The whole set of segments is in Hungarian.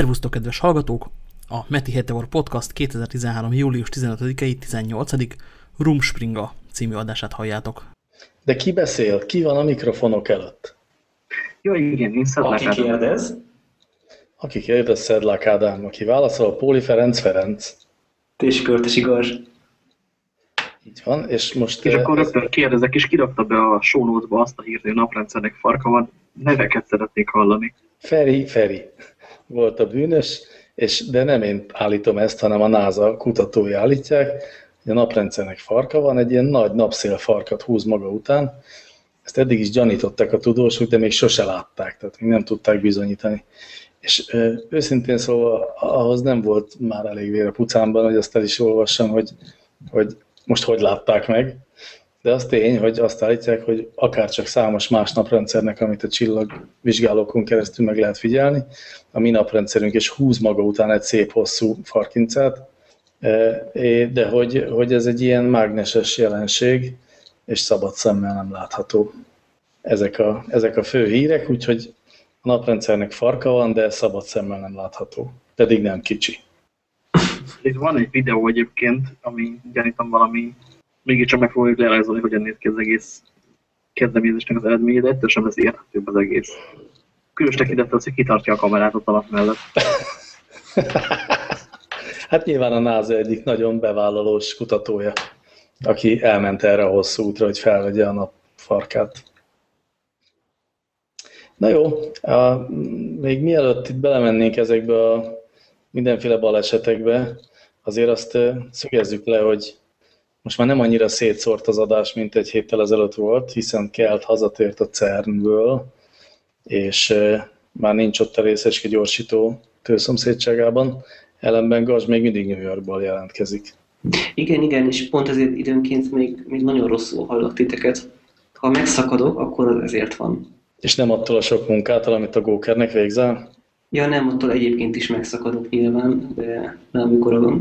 Szervusztok, kedves hallgatók! A Meti Heteor Podcast 2013. július 15-i 18. Rumspringa című adását halljátok. De ki beszél? Ki van a mikrofonok előtt? Jó, igen, én Szedlák Aki kérdez? Aki kérdez, Szedlák Ádám, aki válaszol, Póli Ferenc Ferenc. És Körtesi Garzs. Így van, és most... És akkor ez- rögtön kérdezek, és kirakta be a notes-ba azt a hírt, hogy a naprendszernek farka van. Neveket szeretnék hallani. Feri, Feri volt a bűnös, és, de nem én állítom ezt, hanem a NASA kutatói állítják, hogy a naprendszernek farka van, egy ilyen nagy napszélfarkat húz maga után. Ezt eddig is gyanították a tudósok, de még sose látták, tehát még nem tudták bizonyítani. És ö, őszintén szólva ahhoz nem volt már elég vér a pucámban, hogy azt el is olvassam, hogy, hogy most hogy látták meg. De az tény, hogy azt állítják, hogy akár csak számos más naprendszernek, amit a csillagvizsgálókon keresztül meg lehet figyelni, a mi naprendszerünk is húz maga után egy szép hosszú farkincát, e, de hogy, hogy ez egy ilyen mágneses jelenség, és szabad szemmel nem látható. Ezek a, ezek a fő hírek, úgyhogy a naprendszernek farka van, de szabad szemmel nem látható, pedig nem kicsi. Itt van egy videó egyébként, ami gyanítom valami, mégiscsak meg fogjuk lerajzolni, hogyan néz ki az egész kezdeményezésnek az eredménye, de ettől sem lesz érthetőbb az egész. Különös tekintettel az, hogy kitartja a kamerát ott alap mellett. Hát nyilván a NASA egyik nagyon bevállalós kutatója, aki elment erre a hosszú útra, hogy felvegye a nap farkát. Na jó, a, még mielőtt itt belemennénk ezekbe a mindenféle balesetekbe, azért azt szögezzük le, hogy most már nem annyira szétszórt az adás, mint egy héttel ezelőtt volt, hiszen Kelt hazatért a CERN-ből, és már nincs ott a részecske gyorsító tőszomszédságában, ellenben Gaz még mindig New Yorkból jelentkezik. Igen, igen, és pont ezért időnként még, még nagyon rosszul hallok titeket. Ha megszakadok, akkor az ezért van. És nem attól a sok munkától, amit a Gókernek végzel? Ja, nem, attól egyébként is megszakadok nyilván, de, de amikor a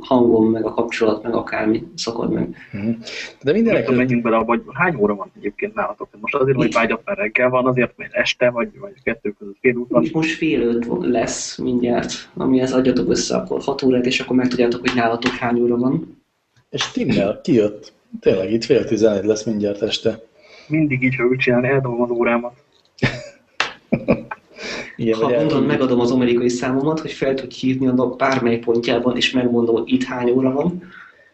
hangom, meg a kapcsolat, meg akármi szakad meg. Mhm. De mindenek Mindenek menjünk bele hogy hány óra van egyébként nálatok? Most azért, hogy vágyat már reggel van, azért, mert este, vagy, vagy kettő között fél van. Most fél öt lesz mindjárt, amihez adjatok össze akkor 6 órát, és akkor megtudjátok, hogy nálatok hány óra van. És Timmel kijött. Tényleg itt fél tizenegy lesz mindjárt este. Mindig így fogjuk csinálni, eldobom az órámat. Igen, Ha mondom, elküldjük. megadom az amerikai számomat, hogy fel tudj hívni a nap bármely pontjában, és megmondom, hogy itt hány óra van,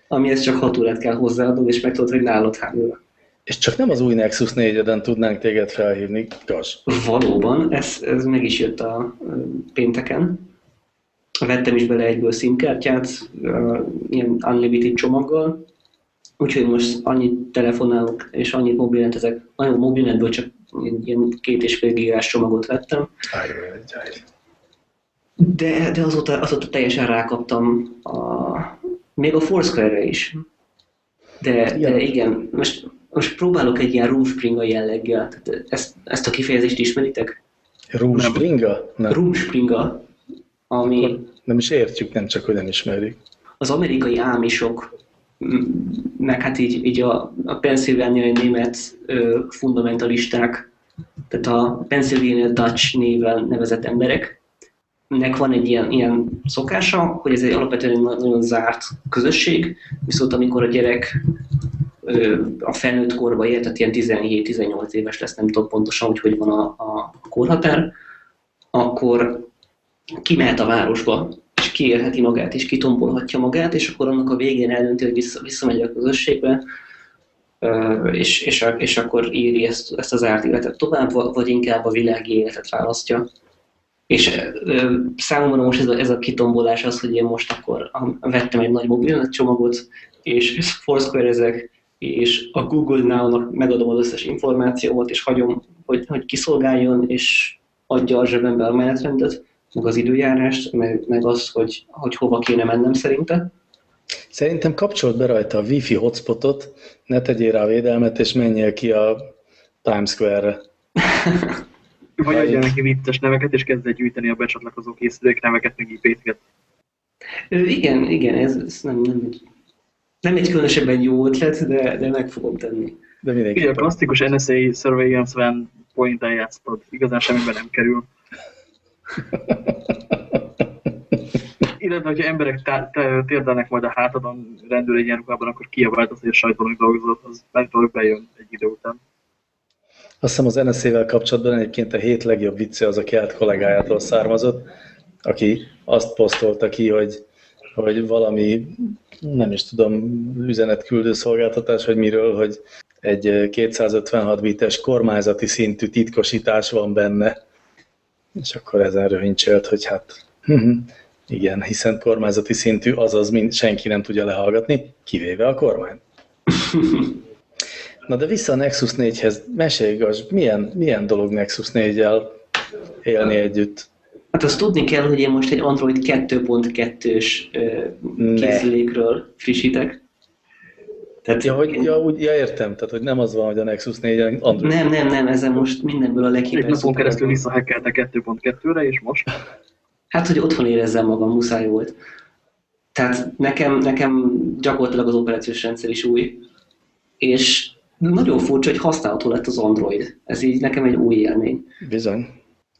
amihez csak 6 órát kell hozzáadnod, és megtudod, hogy nálad hány óra. És csak nem az új Nexus 4-eden tudnánk téged felhívni, Gaz. Valóban, ez, ez meg is jött a pénteken. Vettem is bele egyből SIM-kártyát, ö, ilyen unlimited csomaggal, úgyhogy most annyit telefonálok, és annyit mobilnetezek, nagyon mobilnetből csak ilyen- ilyen két és fél gigás csomagot vettem, de, de azóta, azóta teljesen rákaptam a, még a Foursquare-re is. De, de Igen. most, most próbálok egy ilyen Rumspringa jelleggel, tehát ezt, ezt a kifejezést ismeritek? Rumspringa? Nem. Rumspringa, ami nem is értjük, nem csak, hogy nem ismerjük. az amerikai ámisok, meg hát így, így a, a pennsylvániai német ö, fundamentalisták, tehát a Pennsylvania Dutch néven nevezett emberek, nek van egy ilyen, ilyen szokása, hogy ez egy alapvetően nagyon zárt közösség, viszont amikor a gyerek ö, a felnőtt korba ér, tehát ilyen 17-18 éves lesz, nem tudom pontosan, hogy hogy van a, a korhatár, akkor kimehet a városba, és kiélheti magát, és kitombolhatja magát, és akkor annak a végén eldönti, hogy vissza, visszamegy a közösségbe, és, és, és akkor éri ezt, ezt az árt életet tovább, va- vagy inkább a világi életet választja. És ö, számomra most ez a, ez a kitombolás az, hogy én most akkor vettem egy nagy mobilnet csomagot, és foursquare ezek, és a Google Now-nak megadom az összes információmat, és hagyom, hogy, hogy kiszolgáljon, és adja a zsebembe a menetrendet, meg az időjárást, meg, meg azt, hogy, hogy hova kéne mennem szerinte. Szerintem kapcsolt be rajta a Wi-Fi hotspotot, ne tegyél rá védelmet, és menjél ki a Times Square-re. Vagy Ja, adja neki vicces neveket, és kezd el gyűjteni a becsatlakozó készülék neveket, meg IP-ket. Igen, igen, ez, ez nem, nem, egy, nem egy különösebben jó ötlet, de, de meg fogom tenni. De Ugye a klasszikus NSA Surveillance Van point játsztad, igazán semmiben nem kerül. Illetve, hogyha emberek térdelnek majd a hátadon rendőr egyenruhában, akkor kiabált az, hogy a sajtónak dolgozott, az megtól bejön egy idő után. Azt hiszem az NSZ-vel kapcsolatban egyébként a hét legjobb vicce az a kelt kollégájától származott, aki azt posztolta ki, hogy, hogy valami, nem is tudom, üzenetküldő szolgáltatás, hogy miről, hogy egy 256 bites kormányzati szintű titkosítás van benne. És akkor ezen rövincsélt, hogy hát igen, hiszen kormányzati szintű, azaz mind, senki nem tudja lehallgatni, kivéve a kormány. Na de vissza a Nexus 4-hez, mesélj igaz, milyen, milyen dolog Nexus 4-jel élni együtt? Hát azt tudni kell, hogy én most egy Android 2.2-ös készülékről frissítek. Tehát ja, hogy, ja, úgy, ja, értem, tehát hogy nem az van, hogy a Nexus 4 Android. Nem, nem, nem, ezen most mindenből a leghiper. Egy napon keresztül visszahekkelte 2.2-re, és most? Hát, hogy otthon érezzem magam, muszáj volt. Tehát nekem, nekem gyakorlatilag az operációs rendszer is új, és nagyon furcsa, hogy használható lett az Android. Ez így nekem egy új élmény. Bizony.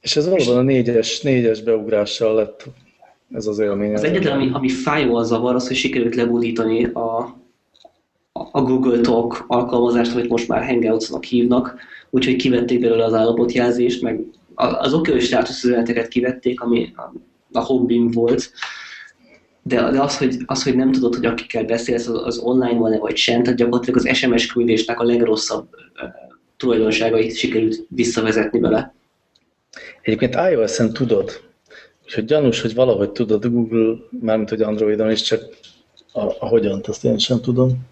És ez valóban a négyes, négyes beugrással lett ez az élmény. Az egyetlen, ami, ami fájóan zavar, az, hogy sikerült lebudítani a, a Google Talk alkalmazást, amit most már Hangouts-nak hívnak, úgyhogy kivették belőle az állapotjelzést, meg az oké státuszüzeneteket kivették, ami a, hobbim volt, de, de az, hogy, az, hogy nem tudod, hogy akikkel beszélsz, az, az online van-e vagy sem, tehát gyakorlatilag az SMS küldésnek a legrosszabb uh, tulajdonságait sikerült visszavezetni bele. Egyébként iOS-en tudod, úgyhogy gyanús, hogy valahogy tudod Google, mármint hogy Androidon is, csak a, a hogyan, azt én sem tudom.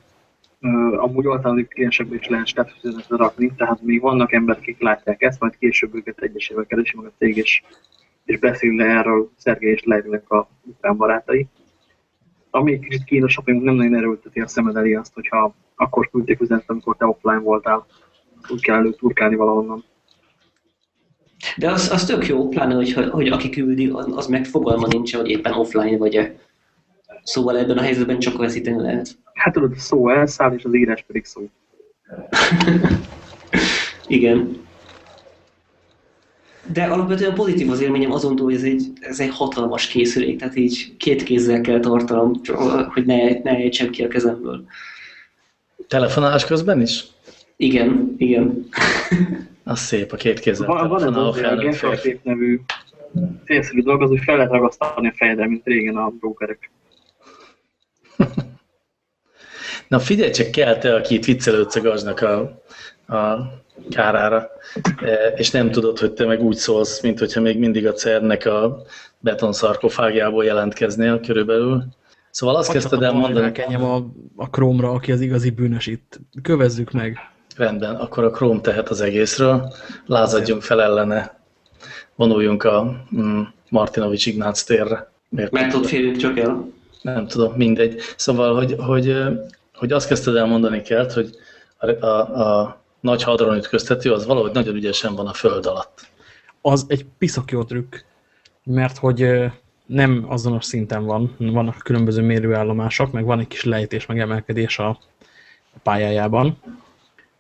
Amúgy alternatív kliensekbe is lehet státuszüzenetre rakni, tehát még vannak emberek, akik látják ezt, majd később őket egyesével keresi meg a cég, és, és beszél le erről Szergei és Leivnek a ukrán barátai. Ami egy kicsit kínosabb, hogy nem nagyon erőlteti a szemed elé azt, hogyha akkor küldték üzenet, amikor te offline voltál, úgy kell előtt turkálni valahonnan. De az, az tök jó, pláne, hogy, hogy aki küldi, az meg fogalma nincs, hogy éppen offline vagy-e. Szóval ebben a helyzetben csak veszíteni lehet. Hát tudod, a szó elszáll, és az írás pedig szó. Igen. De alapvetően pozitív az élményem azon túl, hogy ez egy, ez egy hatalmas készülék, tehát így két kézzel kell tartanom, hogy ne, ne ejtsem ki a kezemből. Telefonálás közben is? Igen, igen. Az szép, a két kézzel. Van, van ez a Genkartép nevű félszerű dolog, az, hogy fel lehet ragasztani a fejedre, mint régen a brókerek. Na figyelj csak, kell te, aki itt viccelődsz a gaznak a, a kárára, e, és nem tudod, hogy te meg úgy szólsz, mint hogyha még mindig a CERN-nek a betonszarkofágiából jelentkeznél körülbelül. Szóval azt kezdted el mondani... Kenyem a, a Chrome-ra, aki az igazi bűnös itt. Kövezzük meg. Rendben, akkor a Chrome tehet az egészről. Lázadjunk fel ellene. Vonuljunk a mm, Martinovics Ignác térre. Miért Mert ott félünk csak el. Nem tudom, mindegy. Szóval, hogy, hogy, hogy azt kezdted el mondani kell, hogy a, a, a nagy hadron ütköztető az valahogy nagyon ügyesen van a föld alatt. Az egy piszak jó trükk, mert hogy nem azonos szinten van, vannak különböző mérőállomások, meg van egy kis lejtés, meg emelkedés a pályájában.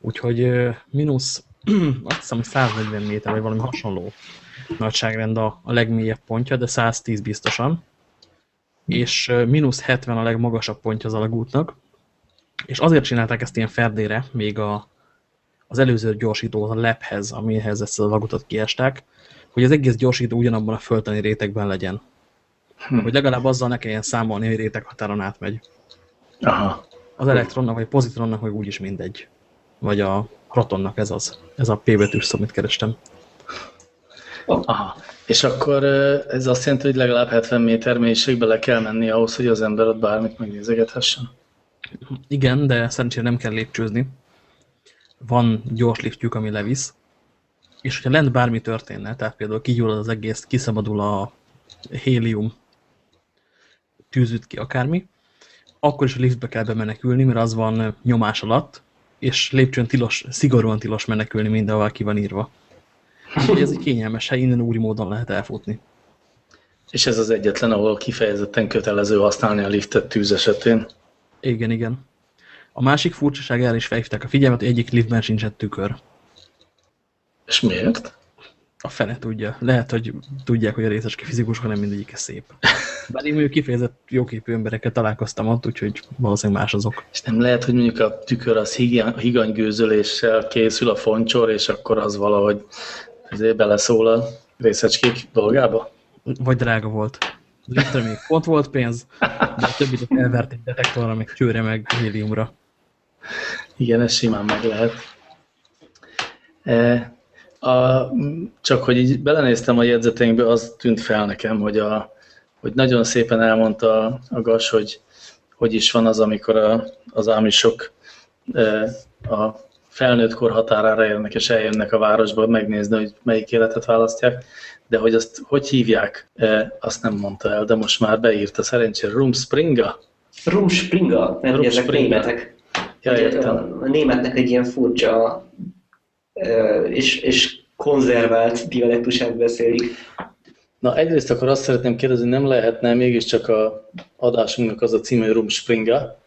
Úgyhogy mínusz, azt hiszem, hogy 140 méter, vagy valami hasonló nagyságrend a, a legmélyebb pontja, de 110 biztosan. És mínusz 70 a legmagasabb pontja az alagútnak. És azért csinálták ezt ilyen ferdére, még a, az előző gyorsító, a lephez, amihez ezt az alagutat kiesták, hogy az egész gyorsító ugyanabban a földtani rétegben legyen. Hm. Hogy legalább azzal ne kelljen számolni, hogy réteghatáron átmegy. Aha. Az elektronnak, vagy pozitronnak, vagy úgyis mindegy. Vagy a protonnak ez az. Ez a P betűs szó, amit kerestem. Aha. És akkor ez azt jelenti, hogy legalább 70 méter mélységbe le kell menni ahhoz, hogy az ember ott bármit megnézegethessen? Igen, de szerencsére nem kell lépcsőzni. Van gyors liftjük, ami levisz. És hogyha lent bármi történne, tehát például kigyullad az egész, kiszabadul a hélium, tűzüt ki akármi, akkor is a liftbe kell bemenekülni, mert az van nyomás alatt, és lépcsőn tilos, szigorúan tilos menekülni mindenhol ki van írva. Úgyhogy ez egy kényelmes hely, innen úri módon lehet elfutni. És ez az egyetlen, ahol kifejezetten kötelező használni a liftet tűz esetén. Igen, igen. A másik furcsaság erre is felhívták a figyelmet, hogy egyik liftben sincsen tükör. És miért? A fene tudja. Lehet, hogy tudják, hogy a részeski fizikusok nem mindegyik szép. Bár én mondjuk kifejezett jóképű emberekkel találkoztam ott, úgyhogy valószínűleg más azok. És nem lehet, hogy mondjuk a tükör az higanygőzöléssel készül a foncsor, és akkor az valahogy ezért beleszól a részecskék dolgába? Vagy drága volt. Littre még pont volt pénz, de a többit elverték detektorra, meg csőre, meg héliumra. Igen, ez simán meg lehet. E, a, csak hogy így belenéztem a jegyzeteinkbe, az tűnt fel nekem, hogy, a, hogy nagyon szépen elmondta a Gas, hogy hogy is van az, amikor a, az ámisok e, a felnőtt kor határára érnek, és eljönnek a városba megnézni, hogy melyik életet választják, de hogy azt hogy hívják, e, azt nem mondta el, de most már beírta szerencsére Rumspringa. Rumspringa, mert Rum ezek németek. Ja, értem. A németnek egy ilyen furcsa és, és konzervált dialektusát beszélik. Na egyrészt akkor azt szeretném kérdezni, nem lehetne mégiscsak a adásunknak az a címe, hogy Rumspringa?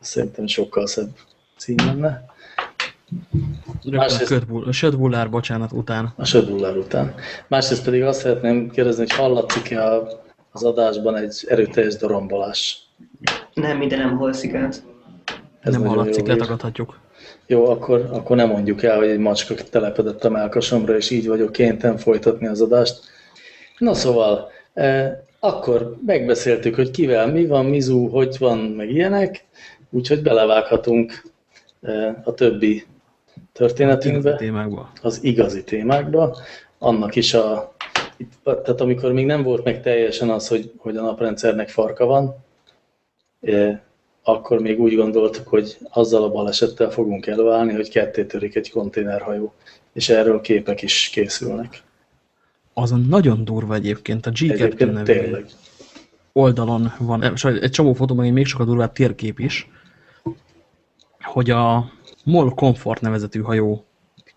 Szerintem sokkal szebb cím lenne. Másrészt, a Södbullár, bocsánat, után. A Södbullár után. Másrészt pedig azt szeretném kérdezni, hogy hallatszik-e az adásban egy erőteljes dorombolás? Nem, minden nem halszik át. Ez nem hallatszik, letagadhatjuk. Jó, akkor, akkor nem mondjuk el, hogy egy macska telepedett a melkasomra, és így vagyok kénytelen folytatni az adást. Na szóval, eh, akkor megbeszéltük, hogy kivel mi van, mizu, hogy van, meg ilyenek, úgyhogy belevághatunk eh, a többi történetünkbe, az igazi témákba. az igazi témákba, annak is a, tehát amikor még nem volt meg teljesen az, hogy, hogy a naprendszernek farka van, eh, akkor még úgy gondoltuk, hogy azzal a balesettel fogunk előállni, hogy ketté törik egy konténerhajó, és erről képek is készülnek. Azon nagyon durva egyébként, a G2 nevű oldalon van, egy csomó egy még sokkal durvább térkép is, hogy a MOL Comfort nevezetű hajó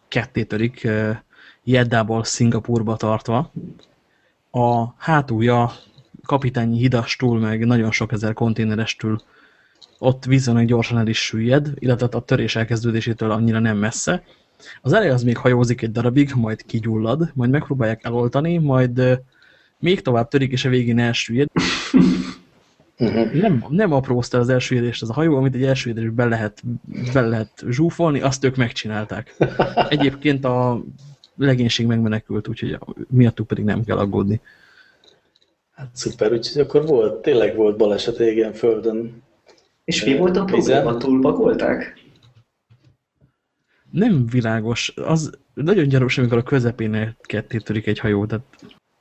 ketté törik eh, Jeddából Szingapurba tartva. A hátulja kapitányi hidastól, meg nagyon sok ezer konténerestől ott viszonylag gyorsan el is süllyed, illetve a törés elkezdődésétől annyira nem messze. Az elej az még hajózik egy darabig, majd kigyullad, majd megpróbálják eloltani, majd még tovább törik, és a végén elsüllyed. Uh-huh. Nem, nem aprózta az elsüllyedést az a hajó, amit egy elsüllyedés be lehet, be lehet zsúfolni, azt ők megcsinálták. Egyébként a legénység megmenekült, úgyhogy miattuk pedig nem kell aggódni. Hát szuper, úgyhogy akkor volt, tényleg volt baleset égen földön és mi volt a probléma? Túlpakolták? Nem világos. Az nagyon gyanús, amikor a közepén ketté törik egy hajó, tehát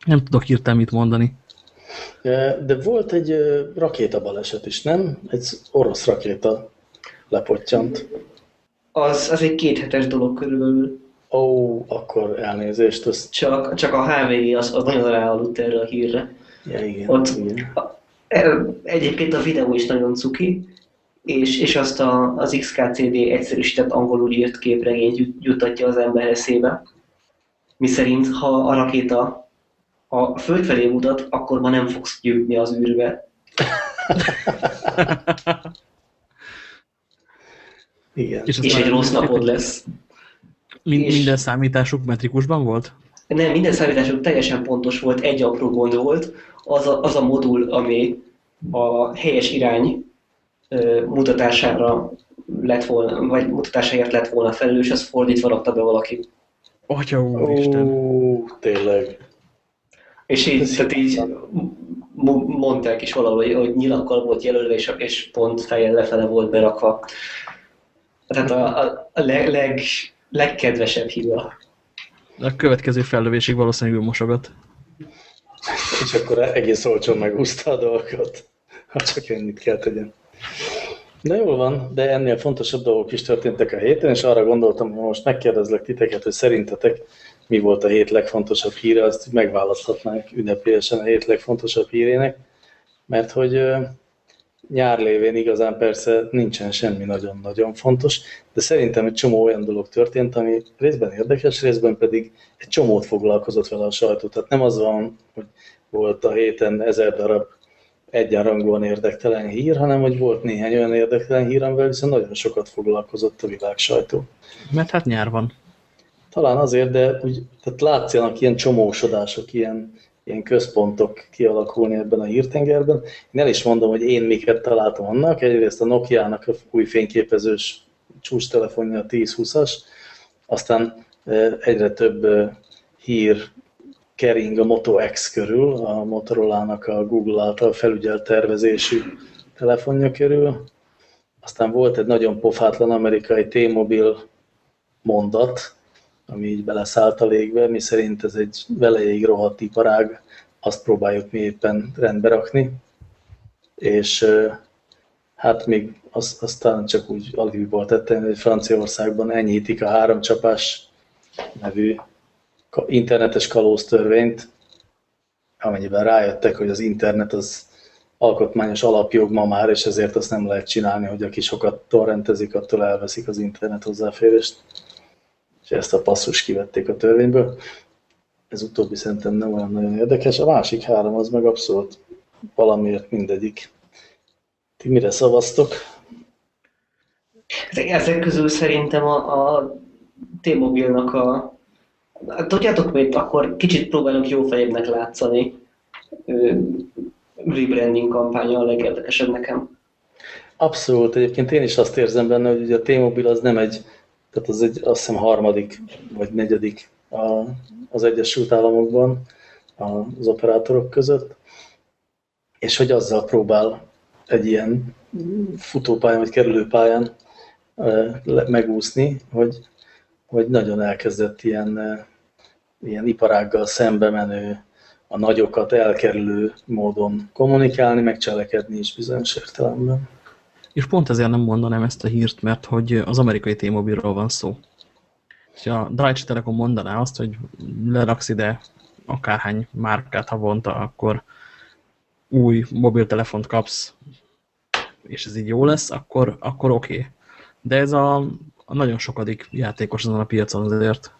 nem tudok hirtelen mit mondani. De volt egy rakéta baleset is, nem? Egy orosz rakéta lepottyant. Az, az egy kéthetes dolog körülbelül. Ó, akkor elnézést. Az... Csak, csak a HVG az, az nagyon ráaludt erre a hírre. Ja, igen, Ott, igen. Egyébként a videó is nagyon cuki, és, és azt a, az XKCD egyszerűsített angolul írt képregényt jutatja az ember eszébe, miszerint ha a rakéta a föld felé mutat, akkor ma nem fogsz jutni az űrbe. Igen. És, és egy rossz napod lesz. Mind, és minden számításuk metrikusban volt? Nem, minden számításuk teljesen pontos volt, egy apró gond volt, az a, az a modul, ami a helyes irány mutatására lett volna, vagy mutatásáért lett volna felelős, az fordítva rakta be valaki. Atya úristen. Ó, tényleg. És így, tehát így mondták is valahol, hogy nyilakkal volt jelölve, és, és pont fejjel lefele volt berakva. Tehát a, a, a leg, leg, legkedvesebb hiba. A következő fellövésig valószínűleg ő mosogat. És akkor egész olcsón megúszta a dolgot. Ha csak ennyit kell tegyen. Na jól van, de ennél fontosabb dolgok is történtek a héten, és arra gondoltam, hogy most megkérdezlek titeket, hogy szerintetek mi volt a hét legfontosabb híre, azt megválaszthatnánk ünnepélyesen a hét legfontosabb hírének, mert hogy nyár lévén igazán persze nincsen semmi nagyon-nagyon fontos, de szerintem egy csomó olyan dolog történt, ami részben érdekes, részben pedig egy csomót foglalkozott vele a sajtó. Tehát nem az van, hogy volt a héten ezer darab egyenrangúan érdektelen hír, hanem hogy volt néhány olyan érdektelen hír, amivel viszont nagyon sokat foglalkozott a világ sajtó. Mert hát nyár van. Talán azért, de úgy, tehát látszanak ilyen csomósodások, ilyen, ilyen központok kialakulni ebben a hírtengerben. Én el is mondom, hogy én miket találtam annak. Egyrészt a Nokia-nak a új fényképezős csúcs-telefonja a 10-20-as, aztán egyre több hír kering a Moto X körül, a Motorola-nak a Google által felügyelt tervezésű telefonja körül. Aztán volt egy nagyon pofátlan amerikai T-Mobile mondat, ami így beleszállt a légbe, mi szerint ez egy veleig rohadt iparág, azt próbáljuk mi éppen rendbe rakni. És hát még az, aztán csak úgy alívból tettem, hogy Franciaországban enyhítik a háromcsapás nevű internetes kalóztörvényt, amennyiben rájöttek, hogy az internet az alkotmányos alapjog ma már, és ezért azt nem lehet csinálni, hogy aki sokat torrentezik, attól elveszik az internet hozzáférést. És ezt a passzus kivették a törvényből. Ez utóbbi szerintem nem olyan nagyon érdekes. A másik három az meg abszolút valamiért mindegyik. Ti mire szavaztok? Ezek közül szerintem a, a T-Mobile-nak a Hát, tudjátok mit, akkor kicsit próbálunk jó fejebbnek látszani. Rebranding kampánya a legérdekesebb nekem. Abszolút, egyébként én is azt érzem benne, hogy a T-Mobile az nem egy, tehát az egy azt hiszem harmadik vagy negyedik a, az Egyesült Államokban az operátorok között, és hogy azzal próbál egy ilyen futópályán vagy kerülőpályán megúszni, hogy hogy nagyon elkezdett ilyen, eh, ilyen iparággal szembe menő, a nagyokat elkerülő módon kommunikálni, meg cselekedni is bizonyos értelemben. És pont ezért nem mondanám ezt a hírt, mert hogy az amerikai T-Mobile-ról van szó. Ha a Deutsche Telekom mondaná azt, hogy leraksz ide akárhány márkát havonta, akkor új mobiltelefont kapsz, és ez így jó lesz, akkor, akkor oké. Okay. De ez a a nagyon sokadik játékos azon a piacon azért.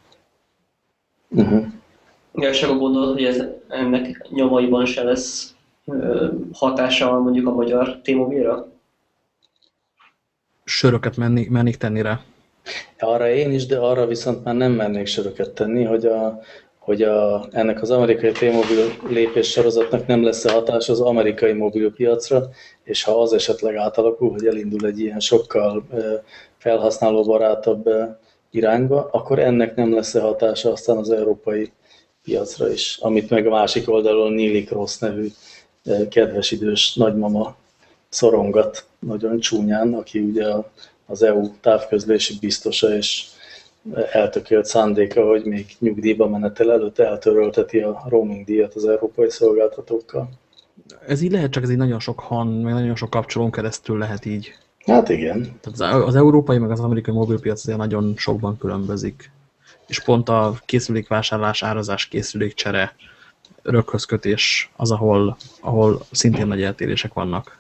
Uh -huh. Ja, és akkor gondolod, hogy ez, ennek nyomaiban se lesz ö, hatása mondjuk a magyar T-Mobile-ra? Söröket menni, mennék tenni rá. Arra én is, de arra viszont már nem mennék söröket tenni, hogy, a, hogy a, ennek az amerikai T-Mobile lépés sorozatnak nem lesz -e hatás az amerikai mobilpiacra, és ha az esetleg átalakul, hogy elindul egy ilyen sokkal felhasználóbarátabb irányba, akkor ennek nem lesz -e hatása aztán az európai piacra is, amit meg a másik oldalon Neely Cross nevű kedves idős nagymama szorongat nagyon csúnyán, aki ugye az EU távközlési biztosa, és eltökélt szándéka, hogy még nyugdíjba menetel előtt eltörölteti a roaming díjat az európai szolgáltatókkal. Ez így lehet, csak ez így nagyon sok han, meg nagyon sok kapcsolón keresztül lehet így. Hát igen. Tehát az európai meg az amerikai mobilpiac azért nagyon sokban különbözik. És pont a készülékvásárlás, árazás, készülékcsere, röghözkötés az, ahol, ahol szintén nagy eltérések vannak.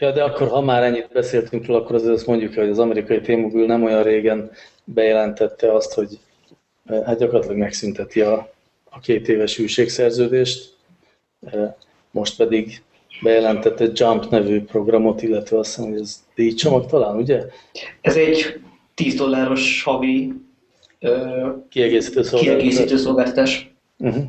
Ja, de akkor, ha már ennyit beszéltünk róla, akkor azért azt mondjuk, hogy az amerikai T-Mobile nem olyan régen bejelentette azt, hogy eh, hát gyakorlatilag megszünteti a, a két éves hűségszerződést, eh, most pedig bejelentett egy Jump nevű programot, illetve azt hiszem, hogy ez díjcsomag talán, ugye? Ez egy 10 dolláros havi kiegészítő szolgáltatás. Kiegészítő szolgáltatás. Uh -huh.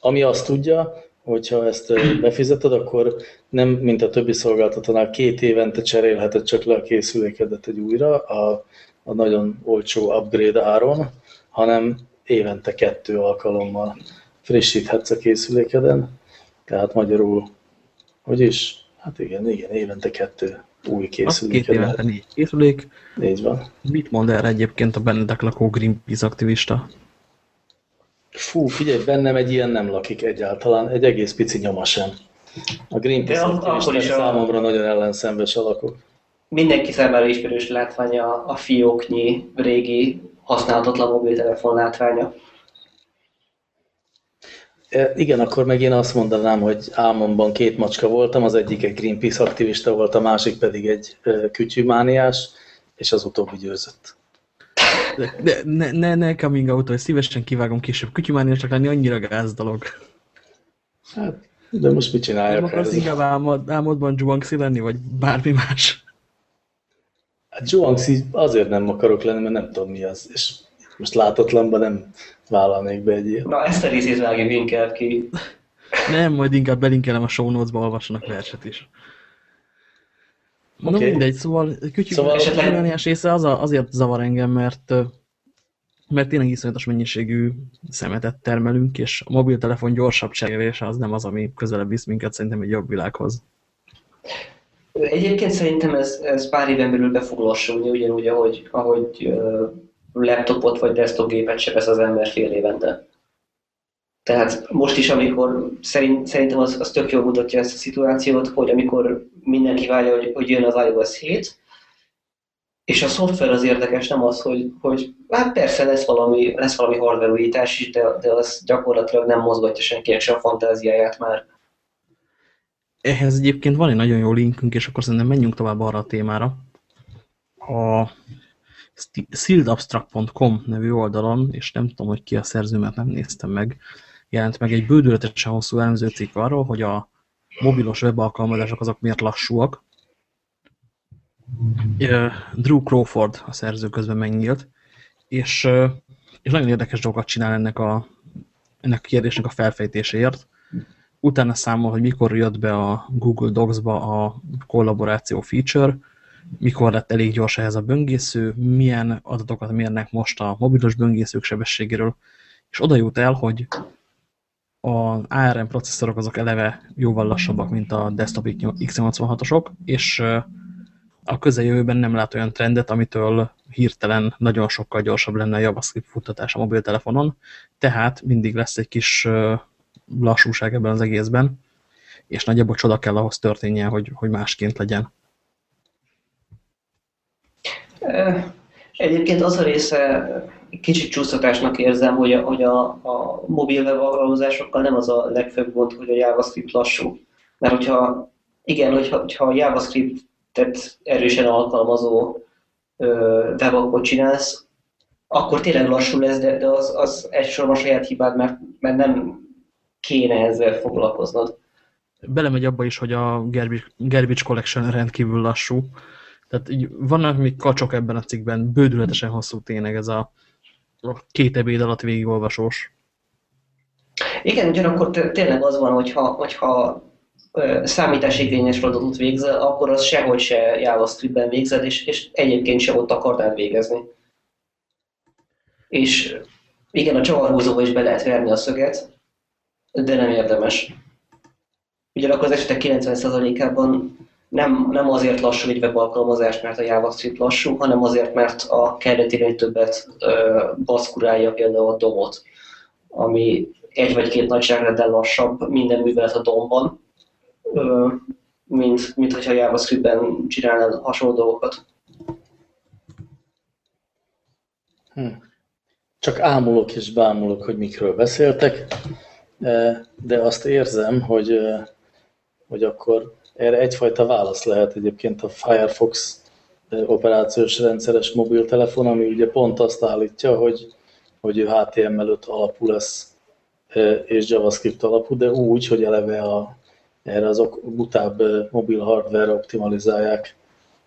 Ami azt tudja, hogyha ezt befizeted, akkor nem, mint a többi szolgáltatónál, két évente cserélheted csak le a készülékedet egy újra a, a nagyon olcsó upgrade áron, hanem évente kettő alkalommal frissíthetsz a készülékeden. Tehát magyarul hogy is? Hát igen, igen, évente kettő új készülék. Két évente négy készülék. Így van. Mit mond erre egyébként a bennedek lakó Greenpeace aktivista? Fú, figyelj, bennem egy ilyen nem lakik egyáltalán, egy egész pici nyoma sem. A Greenpeace aktivista számomra a... nagyon ellenszenves alakok. Mindenki számára ismerős látványa a fióknyi régi használhatatlan mobiltelefon látványa. E, igen, akkor meg én azt mondanám, hogy álmomban két macska voltam, az egyik egy Greenpeace aktivista volt, a másik pedig egy e, kütyümániás, és az utóbbi győzött. De, de ne, ne, ne coming out, hogy szívesen kivágom később kütyümániásnak lenni, annyira gáz dolog. Hát, de most mit csináljak? Nem akarsz inkább álmod, álmodban Zsuangxi lenni, vagy bármi más? Hát Zsuangxi azért nem akarok lenni, mert nem tudom mi az. És most látotlanban nem vállalnék be egy ilyet. Na, ezt a részét vágjuk inkább ki. Nem, majd inkább belinkelem a show notes-ba, olvassanak verset is. Okay. Na mindegy, szóval kütyük szóval esetleg... része az a, azért zavar engem, mert mert tényleg iszonyatos mennyiségű szemetet termelünk, és a mobiltelefon gyorsabb cserélése az nem az, ami közelebb visz minket szerintem egy jobb világhoz. Egyébként szerintem ez, ez pár éven belül be fog lassulni, ugyanúgy, ahogy, ahogy laptopot vagy desktop gépet se vesz az ember fél évente. Tehát most is, amikor szerint, szerintem az, az tök jól mutatja ezt a szituációt, hogy amikor mindenki várja, hogy, hogy jön az iOS 7, és a szoftver az érdekes, nem az, hogy, hogy hát persze lesz valami, lesz valami hardware újítás is, de, de az gyakorlatilag nem mozgatja senkinek sem a fantáziáját már. Ehhez egyébként van egy nagyon jó linkünk, és akkor szerintem menjünk tovább arra a témára. A sealedabstract.com nevű oldalon, és nem tudom, hogy ki a szerző, mert nem néztem meg, jelent meg egy bődületesen hosszú elemző cikk arról, hogy a mobilos webalkalmazások azok miért lassúak. Drew Crawford a szerző közben megnyílt, és, és nagyon érdekes dolgokat csinál ennek a, ennek a kérdésnek a felfejtéséért. Utána számol, hogy mikor jött be a Google Docs-ba a kollaboráció feature, mikor lett elég gyors ehhez a böngésző, milyen adatokat mérnek most a mobilos böngészők sebességéről, és oda jut el, hogy az ARM processzorok azok eleve jóval lassabbak, mint a desktop x86-osok, és a közeljövőben nem lát olyan trendet, amitől hirtelen nagyon sokkal gyorsabb lenne a JavaScript futtatás a mobiltelefonon, tehát mindig lesz egy kis lassúság ebben az egészben, és nagyjából csoda kell ahhoz történjen, hogy, hogy másként legyen. Egyébként az a része kicsit csúsztatásnak érzem, hogy a, hogy a, a mobil alkalmazásokkal nem az a legfőbb gond, hogy a JavaScript lassú. Mert hogyha, igen, hogyha, hogyha a JavaScript-et erősen alkalmazó webapot csinálsz, akkor tényleg lassú lesz, de, de az, az egysorban saját hibád, mert, mert nem kéne ezzel foglalkoznod. Belemegy abba is, hogy a Garbage, Garbage Collection rendkívül lassú. Tehát így vannak még kacsok ebben a cikkben, bődületesen hosszú tényleg ez a a két ebéd alatt végigolvasós. Igen, ugyanakkor tényleg az van, hogyha, hogyha számításigényes feladatot végzel, akkor az sehogy se JavaScript-ben végzed, és, és egyébként se ott akarnál végezni. És igen, a csavarhúzóba is be lehet verni a szöget, de nem érdemes. Ugyanakkor az esetek 90%-ában nem, nem azért lassú egy webalkalmazás, mert a JavaScript lassú, hanem azért, mert a kereténél többet ö, baszkurálja például a domot, ami egy vagy két nagyságrendel lassabb minden művelet a domban, ö, mint, mint hogyha JavaScript-ben csinálnál hasonló dolgokat. Hm. Csak ámulok és bámulok, hogy mikről beszéltek, de azt érzem, hogy, hogy akkor erre egyfajta válasz lehet egyébként a Firefox operációs rendszeres mobiltelefon, ami ugye pont azt állítja, hogy, hogy ő HTML5 alapú lesz és JavaScript alapú, de úgy, hogy eleve a, erre azok butább mobil hardware optimalizálják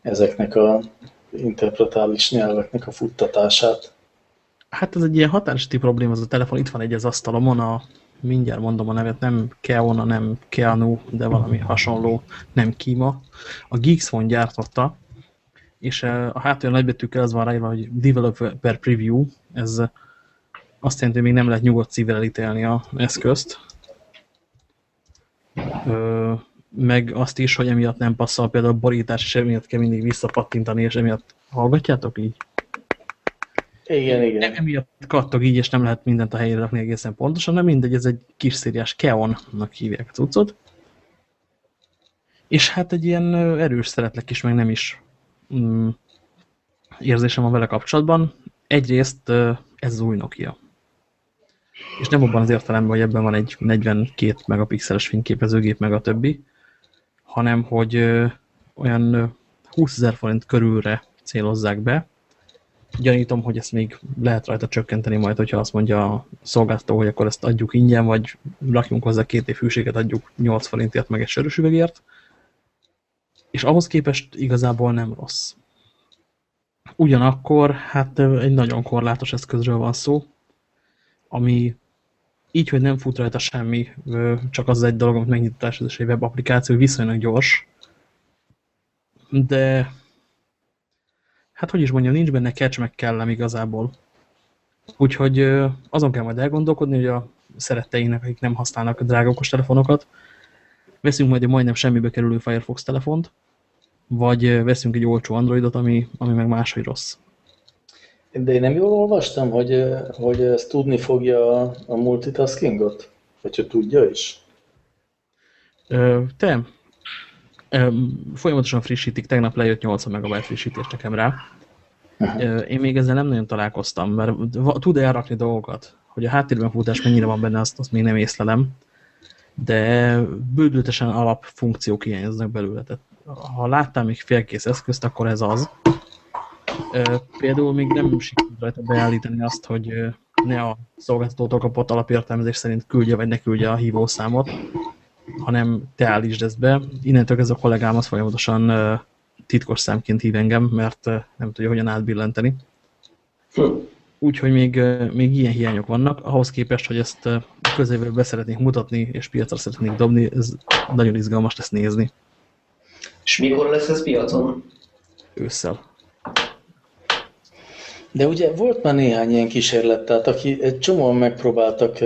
ezeknek a interpretális nyelveknek a futtatását. Hát ez egy ilyen hatásíti probléma, az a telefon, itt van egy az asztalomon, a mindjárt mondom a nevet, nem Keona, nem Keanu, de valami hasonló, nem Kima. A Geeks Phone gyártotta, és a hátulja nagybetűkkel az van ráírva, hogy Developer Preview, ez azt jelenti, hogy még nem lehet nyugodt szívvel elítélni a eszközt. Ö, meg azt is, hogy emiatt nem passzol például a borítás, és emiatt kell mindig visszapattintani, és emiatt hallgatjátok így? Igen, igen. Emiatt kattog így, és nem lehet mindent a helyére rakni egészen pontosan, nem mindegy, ez egy kis szériás Keonnak hívják a cuccot. És hát egy ilyen erős szeretlek is, meg nem is mm, érzésem van vele kapcsolatban. Egyrészt ez az új Nokia. És nem abban az értelemben, hogy ebben van egy 42 megapixeles fényképezőgép, meg a többi, hanem hogy olyan 20 ezer forint körülre célozzák be, gyanítom, hogy ezt még lehet rajta csökkenteni majd, hogyha azt mondja a szolgáltató, hogy akkor ezt adjuk ingyen, vagy lakjunk hozzá két év hűséget, adjuk 8 forintért, meg egy sörös üvegért. És ahhoz képest igazából nem rossz. Ugyanakkor hát egy nagyon korlátos eszközről van szó, ami így, hogy nem fut rajta semmi, csak az egy dolog, amit megnyitás, ez egy web applikáció, viszonylag gyors, de hát hogy is mondjam, nincs benne catch meg kellem igazából. Úgyhogy azon kell majd elgondolkodni, hogy a szeretteinek, akik nem használnak drága telefonokat, veszünk majd egy majdnem semmibe kerülő Firefox telefont, vagy veszünk egy olcsó Androidot, ami, ami meg máshogy rossz. De én nem jól olvastam, hogy, hogy ezt tudni fogja a, multitaskingot? Vagy hogy tudja is? Te, folyamatosan frissítik, tegnap lejött 80 megabyte frissítés nekem rá. Én még ezzel nem nagyon találkoztam, mert tud elrakni dolgokat. Hogy a háttérben futás mennyire van benne, azt, azt még nem észlelem. De bődültesen alapfunkciók hiányoznak belőle. Tehát, ha láttam még félkész eszközt, akkor ez az. Például még nem sikerült rajta beállítani azt, hogy ne a szolgáltatótól kapott alapértelmezés szerint küldje vagy ne küldje a hívószámot, hanem te állítsd ezt be. Innentől ez a kollégám az folyamatosan titkos számként hív engem, mert nem tudja hogyan átbillenteni. Hm. Úgyhogy még, még ilyen hiányok vannak. Ahhoz képest, hogy ezt közével beszeretnénk mutatni, és piacra szeretnénk dobni, ez nagyon izgalmas lesz nézni. És mikor lesz ez piacon? Ősszel. De ugye volt már néhány ilyen kísérlet, tehát aki egy csomóan megpróbáltak,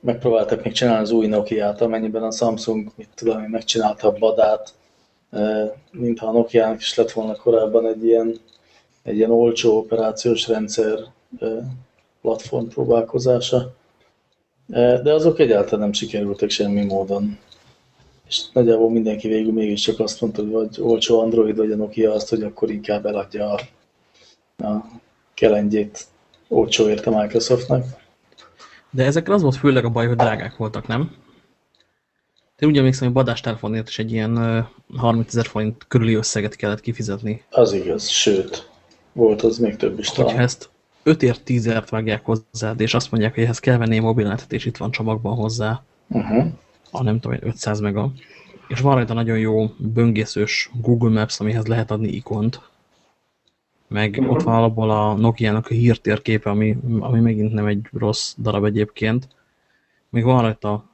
megpróbáltak még csinálni az új Nokia-t, amennyiben a Samsung, mit tudom megcsinálta a badát, mintha a nokia is lett volna korábban egy ilyen, egy ilyen olcsó operációs rendszer platform próbálkozása. De azok egyáltalán nem sikerültek semmi módon. És nagyjából mindenki végül mégiscsak azt mondta, hogy vagy olcsó Android, vagy a Nokia azt, hogy akkor inkább eladja a, a kelengyét olcsóért a Microsoftnak. De ezekkel az volt főleg a baj, hogy drágák voltak, nem? Te úgy emlékszem, hogy badás telefonért is egy ilyen 30 ezer forint körüli összeget kellett kifizetni. Az igaz, sőt, volt az még több is talán. Hogyha ezt 5 ért 10 ért vágják hozzá, és azt mondják, hogy ehhez kell venni mobilnetet, és itt van csomagban hozzá, uh -huh. a nem tudom, 500 mega, és van rajta nagyon jó böngészős Google Maps, amihez lehet adni ikont, meg -huh. ott van alapból a Nokia-nak a hírtérképe, ami, ami megint nem egy rossz darab egyébként. Még van rajta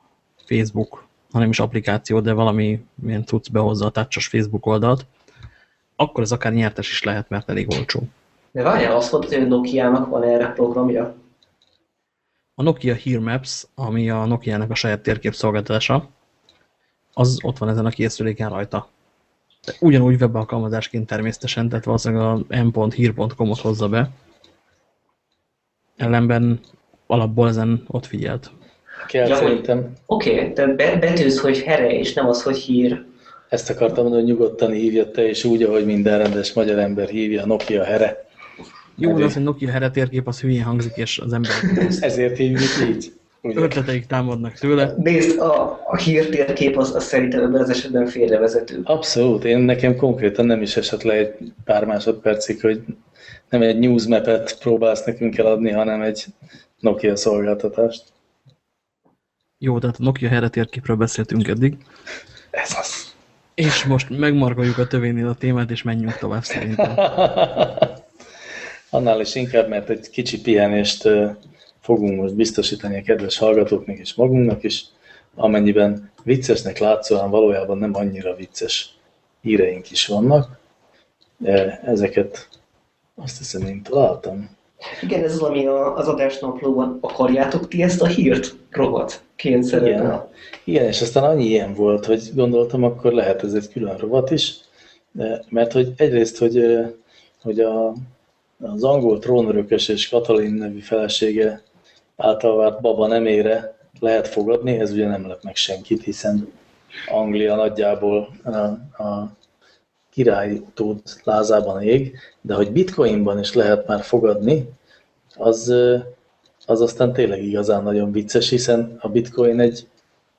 Facebook, hanem is applikáció, de valami milyen tudsz behozza a touchos Facebook oldalt, akkor ez akár nyertes is lehet, mert elég olcsó. De várjál, azt mondtad, hogy Nokia-nak van erre programja? A Nokia Here Maps, ami a Nokia-nak a saját térképszolgáltatása, az ott van ezen a készüléken rajta. Ugyanúgy webalkalmazásként természetesen, tehát valószínűleg a m.here.com-ot hozza be. Ellenben alapból ezen ott figyelt. Kell ja, szerintem. Oké, okay, tehát be, betűz, hogy here, és nem az, hogy hír. Ezt akartam mondani, hogy nyugodtan hívja te, és úgy, ahogy minden rendes magyar ember hívja, a Nokia here. Jó, de az, hogy Nokia here térkép, az hülyén hangzik, és az ember... Ezért hívjuk így. Ugye? Ötleteik támadnak tőle. Nézd, a, a hírtérkép az, az szerintem ebben az esetben félrevezető. Abszolút, én nekem konkrétan nem is esett le egy pár másodpercig, hogy nem egy newsmap-et próbálsz nekünk eladni, hanem egy Nokia szolgáltatást. Jó, tehát a Nokia helyre térképről beszéltünk eddig. Ez az. És most megmargoljuk a tövénél a témát, és menjünk tovább szerintem. Annál is inkább, mert egy kicsi pihenést fogunk most biztosítani a kedves hallgatóknak és magunknak is, amennyiben viccesnek látszóan valójában nem annyira vicces híreink is vannak. Ezeket azt hiszem én találtam. Igen, ez az, ami az adásnaplóban akarjátok ti ezt a hírt rovatként szerepel. Igen. Igen, és aztán annyi ilyen volt, hogy gondoltam, akkor lehet ez egy külön rovat is, mert hogy egyrészt, hogy, hogy a, az angol trónörökös és Katalin nevű felesége által várt baba nemére lehet fogadni, ez ugye nem lep meg senkit, hiszen Anglia nagyjából a, király tód lázában ég, de hogy bitcoinban is lehet már fogadni, az, az aztán tényleg igazán nagyon vicces, hiszen a bitcoin egy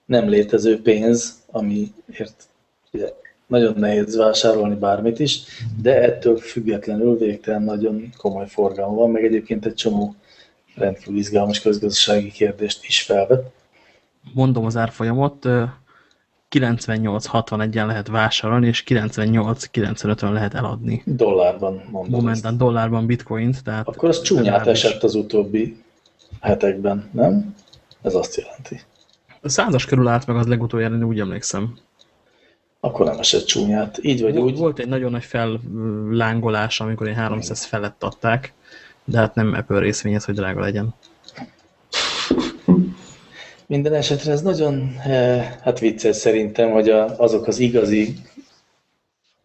nem létező pénz, amiért ugye, nagyon nehéz vásárolni bármit is, de ettől függetlenül végtelen nagyon komoly forgalom van, meg egyébként egy csomó rendkívül izgalmas közgazdasági kérdést is felvet. Mondom az árfolyamot, 98-61-en lehet vásárolni, és 98-95-ön lehet eladni. Dollárban mondom. Momentán dollárban bitcoint, tehát... Akkor az csúnyát esett az utóbbi hetekben, nem? Ez azt jelenti. A százas körül állt meg az legutoljára, én úgy emlékszem. Akkor nem esett csúnyát. Így vagy Volt, úgy. volt egy nagyon nagy fellángolás, amikor én 300 felett adták, de hát nem Apple részvényez, hogy drága legyen. Minden esetre ez nagyon eh, hát vicces szerintem, hogy a, azok az igazi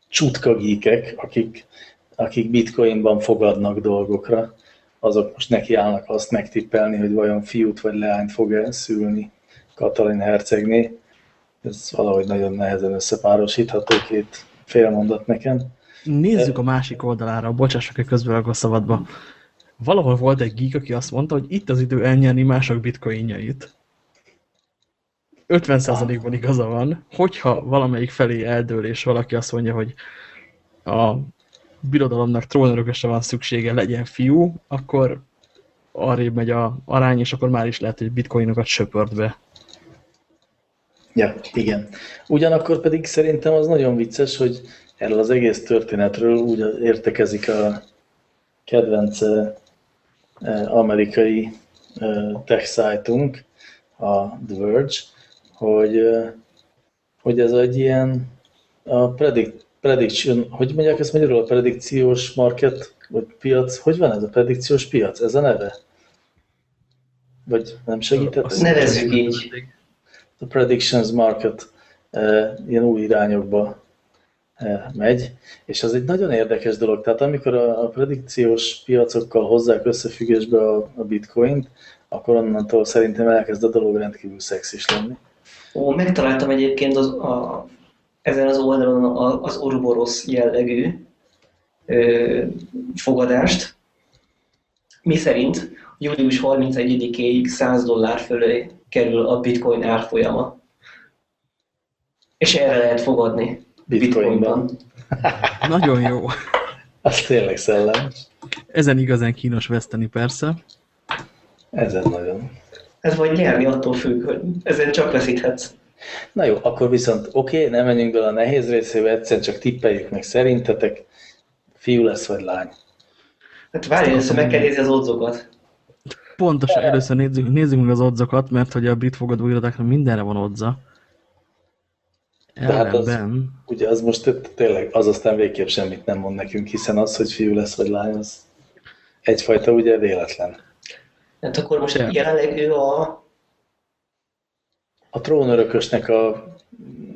csutkagíkek, akik, akik bitcoinban fogadnak dolgokra, azok most nekiállnak azt megtippelni, hogy vajon fiút vagy leányt fog-e szülni Katalin hercegné. Ez valahogy nagyon nehezen összepárosítható két félmondat nekem. Nézzük a másik oldalára, bocsássak, hogy közben a szabadba. Valahol volt egy geek, aki azt mondta, hogy itt az idő elnyerni mások bitcoinjait. 50%-ban igaza van, hogyha valamelyik felé eldől, és valaki azt mondja, hogy a birodalomnak trónörökösre van szüksége, legyen fiú, akkor arrébb megy a arány, és akkor már is lehet, hogy bitcoinokat söpört be. Ja, igen. Ugyanakkor pedig szerintem az nagyon vicces, hogy erről az egész történetről úgy értekezik a kedvenc eh, amerikai eh, tech szájtunk, a The Verge, hogy, eh, hogy ez egy ilyen a predict, prediction, hogy mondják ezt magyarul, a predikciós market, vagy piac, hogy van ez a predikciós piac? Ez a neve? Vagy nem segített? Nevezzük így. A predictions market eh, ilyen új irányokba eh, megy, és az egy nagyon érdekes dolog. Tehát amikor a, a predikciós piacokkal hozzák összefüggésbe a, a bitcoint, akkor onnantól szerintem elkezd a dolog rendkívül szexis lenni. Ó, megtaláltam egyébként az, a, ezen az oldalon az Ouroboros jellegű ö, fogadást, mi szerint július 31-ig 100 dollár fölé kerül a bitcoin árfolyama. És erre lehet fogadni Bitcoinban. Nagyon jó. Az tényleg szellemes. Ezen igazán kínos veszteni persze. Ezen nagyon. Ez vagy nyerni attól függ, hogy ezen csak veszíthetsz. Na jó, akkor viszont oké, okay, nem menjünk bele a nehéz részébe, egyszerűen csak tippeljük meg szerintetek, fiú lesz vagy lány. Hát várj, először meg kell nézni az odzokat. Pontosan először nézzük, nézzük meg az odzokat, mert hogy a brit fogadóirodáknak mindenre van odza. Hát az- Ugye az most tényleg, az aztán végképp semmit nem mond nekünk, hiszen az, hogy fiú lesz vagy lány, az egyfajta ugye véletlen. Hát akkor most Ja. jelenleg ő a A trónörökösnek a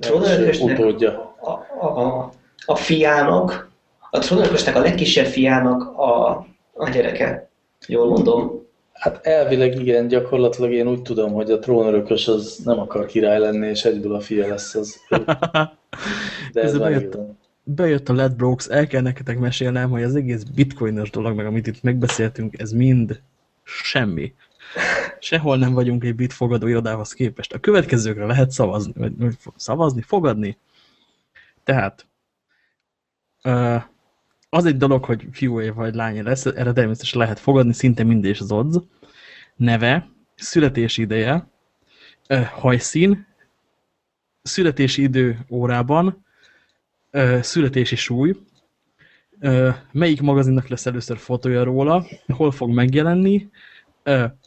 Trónörökösnek? utódja. a, a, a fiának, a trónörökösnek a legkisebb fiának a, a gyereke. Jól mondom. Hát elvileg igen, gyakorlatilag én úgy tudom, hogy a trónörökös az nem akar király lenni, és egyből a fia lesz az. De ez Ez bejött. bejött a Ledbrokes, el kell neketek mesélnem, hogy az egész bitcoinos dolog, meg amit itt megbeszéltünk, ez mind semmi. Sehol nem vagyunk egy bit fogadó irodához képest. A következőkre lehet szavazni, vagy szavazni, fogadni. Tehát az egy dolog, hogy fiú vagy lány lesz, erre természetesen lehet fogadni, szinte mindig is az odds. Neve, születési ideje, hajszín, születési idő órában, születési súly, melyik magazinnak lesz először fotója róla, hol fog megjelenni,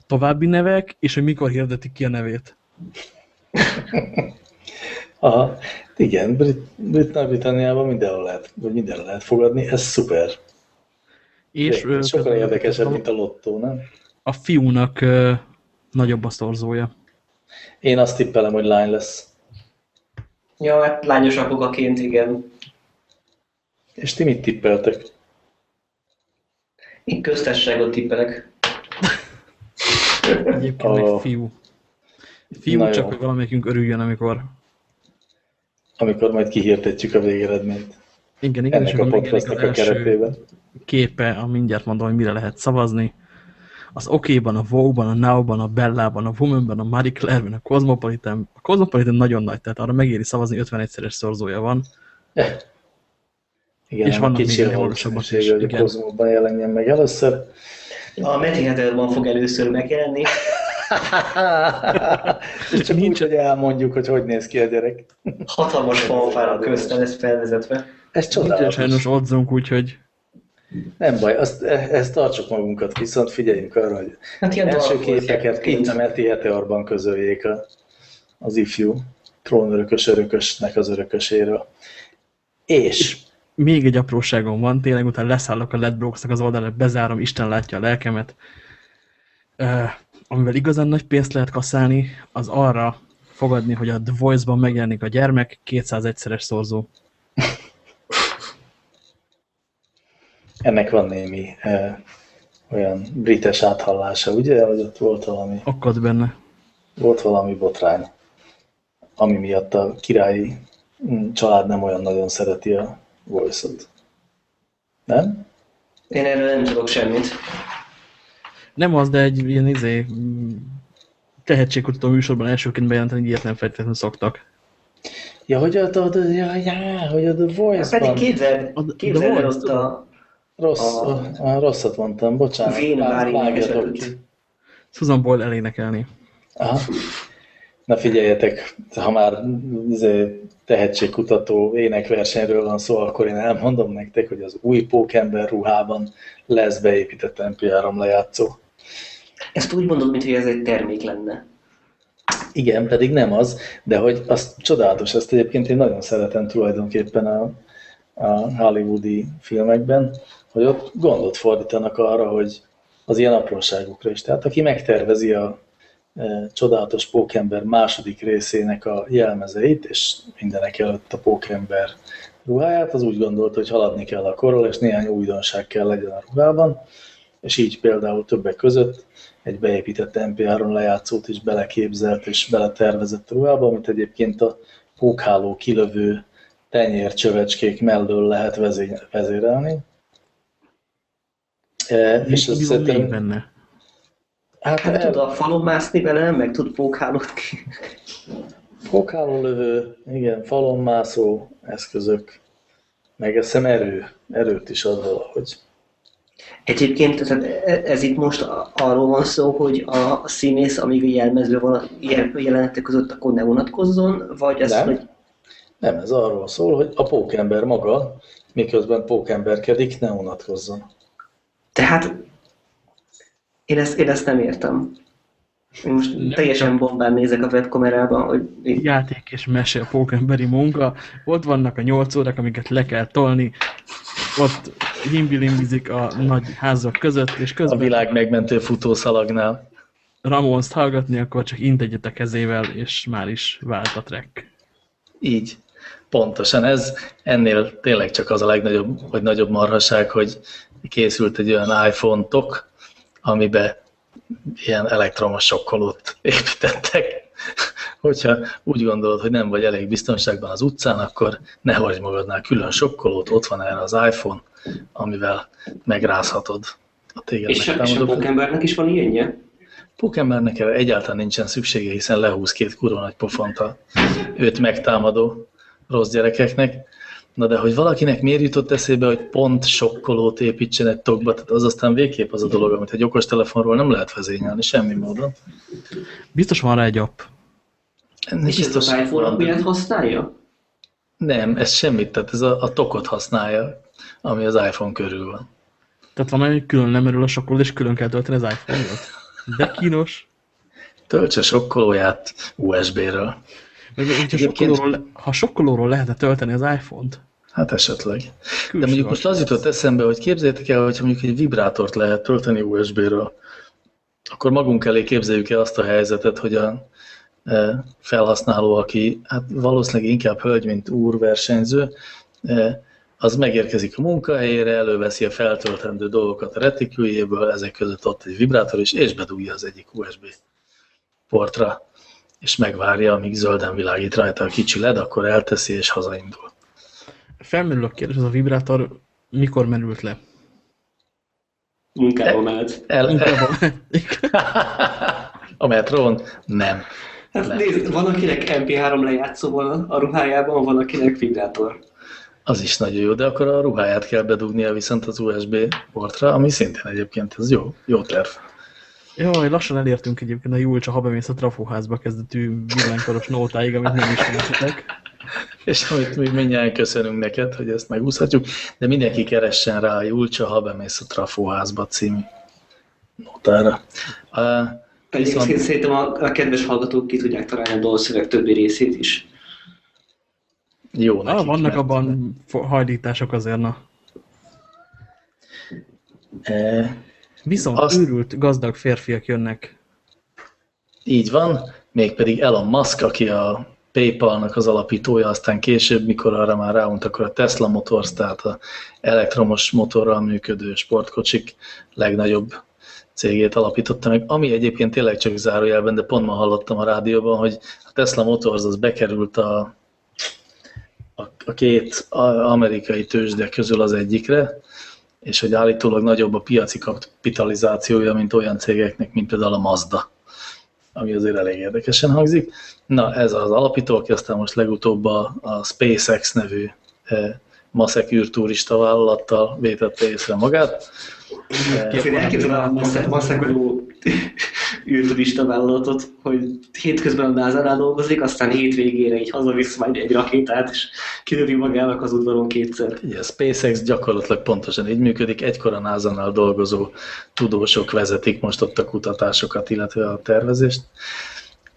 további nevek, és hogy mikor hirdetik ki a nevét. Aha, igen, Brit, Brit Nagy-Britanniában mindenhol lehet, vagy mindenhol lehet fogadni, ez szuper. És Ez sokkal érdekesebb, mint a lottó, nem? a fiúnak ö, nagyobb a szorzója. Én azt tippelem, hogy lány lesz. Ja, hát lányos apukaként igen. És ti mit tippeltek? Én köztársaságot tippelek. Egyébként Ó. meg fiú. Fiú, Na csak jó. hogy valamelyikünk örüljön, amikor Amikor majd kihirdetjük a végeredményt. igen, igen, és Ennek a akkor megjelenik podcastnak a keretében. képe, a mindjárt mondom, hogy mire lehet szavazni. Az OK-ban, a Vogue-ban, a Now-ban, a Bellában, a Woman-ban, a Marie Claire-ben, a Cosmopolitan. A Cosmopolitan nagyon nagy, tehát arra megéri szavazni, 51-szeres szorzója van. Igen, És és vannak kicsi a is, hogy a. Kozmóban jelenjen meg először. A Meti Heterban fog először megjelenni. És csak nincs, hogy elmondjuk, hogy hogy néz ki a gyerek. Hatalmas fanfára közten ez felvezetve. Ez csodálatos. sajnos odzunk, úgyhogy Nem baj, azt, e- ezt tartsuk magunkat, viszont figyeljünk arra, hogy Hát ilyen első képeket itt a Meti Eteorban közöljék a, az ifjú trónörökös örökösnek az örököséről. És még egy apróságom van, tényleg utána leszállok a Ledbrokesnak az oldalra, bezárom, Isten látja a lelkemet. Amivel igazán nagy pénzt lehet kaszálni, az arra fogadni, hogy a The Voice-ban megjelenik a gyermek 201-szeres szorzó. ennek van némi e, olyan brites áthallása, ugye, hogy ott volt valami, Akad benne. volt valami botrány, ami miatt a királyi mm, család nem olyan nagyon szereti a voice-ot. Nem? Én erről nem tudok semmit. Nem az, de egy ilyen izé, tehetségkutató műsorban elsőként bejelenteni, hogy ilyet nem feltétlenül szoktak. Ja, hogy a, a, ja, ja, hogy a The Hát Voice-ban. pedig képzeld, képzeld el ott a Rossz, a- a, rosszat mondtam, bocsánat. Vén Vág- Mári vágjatok előtt. ki. Susan Boyle elénekelni. Aha. Na figyeljetek, ha már izé, tehetségkutató énekversenyről van szó, akkor én elmondom nektek, hogy az új pókember ruhában lesz beépített MP3 lejátszó. Ezt úgy mondod, mintha ez egy termék lenne. Igen, pedig nem az, de hogy az csodálatos, ezt egyébként én nagyon szeretem tulajdonképpen a, a hollywoodi filmekben, hogy ott gondot fordítanak arra, hogy az ilyen apróságokra is. Tehát aki megtervezi a e, csodálatos Pókember második részének a jelmezeit, és mindenek előtt a Pókember ruháját, az úgy gondolt, hogy haladni kell a korral, és néhány újdonság kell legyen a ruhában, és így például többek között egy beépített MP3 lejátszót is beleképzelt és beletervezett ruhába, amit egyébként a pókháló kilövő tenyércsövecskék mellől lehet vezé- vezérelni. E, és ez szerintem, benne? hát, Hát tud a falon mászni vele, meg tud pókhálót ki. pókháló lövő, igen, falonmászó eszközök, meg hiszem erő, erőt is ad valahogy. Egyébként tehát e- ez itt most arról van szó, hogy a színész, amíg a jelmező van jelenetek között, akkor ne unatkozzon, vagy ez, Nem. hogy Nem, ez arról szól, hogy a pókember maga, miközben pókemberkedik, ne unatkozzon. tehát én ezt, én ezt nem értem. Én most Nem teljesen bombán nézek a webkamerában, hogy így- Játék és mese, a pókemberi munka. Ott vannak a nyolc órák, amiket le kell tolni. Ott himbilimbizik a nagy házak között, és A közben világ megmentő futószalagnál. Ramones-t hallgatni, akkor csak int egyet a kezével, és már is vált a track. Így. Pontosan ez, ennél tényleg csak az a legnagyobb, vagy nagyobb marhaság, hogy készült egy olyan iPhone-tok, amibe ilyen elektromos sokkolót építettek. Hogyha úgy gondolod, hogy nem vagy elég biztonságban az utcán, akkor ne hagyj magadnál külön sokkolót, ott van erre az iPhone, amivel megrázhatod a téged és, és a pókembernek is van ilyenje? Pókembernek erre egyáltalán nincsen szüksége, hiszen lehúz két kurva nagy pofont a őt megtámadó rossz gyerekeknek. Na de hogy valakinek miért jutott eszébe, hogy pont sokkolót építsen egy tokba, tehát az aztán végképp az a dolog, amit egy okostelefonról nem lehet vezényelni semmi módon. Biztos van rá egy app. Ennek És ez az biztos iPhone használja? Nem, ez semmit, tehát ez a, a tokot használja, ami az iPhone körül van. Tehát van, hogy külön nem erről a sokkoló, és külön kell tölteni az iPhone-ot. De kínos. Töltse sokkolóját USB-ről. Egyébként- sokkolóról, ha sokkolóról lehetne tölteni az iPhone-t, Hát esetleg. De külső mondjuk most az jutott eszembe, hogy képzeljétek el, hogy mondjuk egy vibrátort lehet tölteni USB-ről, akkor magunk elé képzeljük el azt a helyzetet, hogy a felhasználó, aki hát valószínűleg inkább hölgy, mint úr versenyző, az megérkezik a munkahelyére, előveszi a feltöltendő dolgokat a retiküljéből, ezek között ott egy vibrátor is, és bedugja az egyik USB portra, és megvárja, amíg zölden világít rajta a kicsi led, akkor elteszi és hazaindul. Felmerül a kérdés, az a vibrátor mikor merült le? Munkában állt. El, Munkában. A metrón? Nem. Hát nézd, van akinek MP3 lejátszó van a ruhájában, van akinek vibrátor. Az is nagyon jó, de akkor a ruháját kell bedugnia viszont az USB portra, ami szintén egyébként ez jó, jó terv. Jaj, lassan elértünk egyébként a Julcsa Habemész a trafóházba kezdetű villánykoros nótáig, amit nem ismertetek. És amit mi mindjárt köszönünk neked, hogy ezt megúszhatjuk, de mindenki keressen rá a Julcsa Habemész a trafóházba című nótára. Uh, Pedig viszont... szerintem a, a kedves hallgatók ki tudják találni a dalszöveg többi részét is. Jó nekik, ah, Vannak mert- abban hajlítások azért, na. E, Viszont Azt- őrült gazdag férfiak jönnek. így van, mégpedig Elon Musk, aki a PayPal-nak az alapítója, aztán később, mikor arra már ráunt, akkor a Tesla Motors, tehát a elektromos motorral működő sportkocsik legnagyobb cégét alapította meg, ami egyébként tényleg csak zárójelben, de pont ma hallottam a rádióban, hogy a Tesla Motors az bekerült a, a, a két amerikai tőzsde közül az egyikre, és hogy állítólag nagyobb a piaci kapitalizációja, mint olyan cégeknek, mint például a Mazda, ami azért elég érdekesen hangzik. Na, ez az alapító, aki aztán most legutóbb a, a SpaceX nevű eh, maszek űrturista vállalattal vétette észre magát. Eh, Én elképzelem a Massagró űrturista vállalatot, hogy hétközben a NASA-nál dolgozik, aztán hétvégére így hazavisz majd egy rakétát, és kilövi magának az udvaron kétszer. A SpaceX gyakorlatilag pontosan így működik, egykor a NASA-nál dolgozó tudósok vezetik most ott a kutatásokat, illetve a tervezést.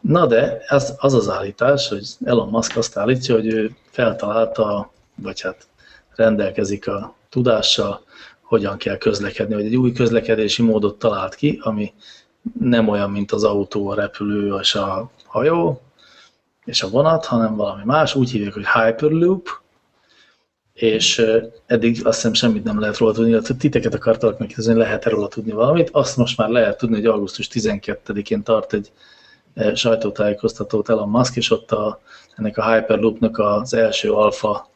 Na de az az, az állítás, hogy Elon Musk azt állítja, hogy ő feltalálta, vagy hát rendelkezik a tudással, hogyan kell közlekedni, hogy egy új közlekedési módot talált ki, ami nem olyan, mint az autó, a repülő és a hajó, és a vonat, hanem valami más, úgy hívják, hogy Hyperloop, és eddig azt hiszem semmit nem lehet róla tudni, illetve titeket akartalak megkérdezni, lehet róla tudni valamit. Azt most már lehet tudni, hogy augusztus 12-én tart egy sajtótájékoztatót Elon Musk, és ott a, ennek a Hyperloopnak az első alfa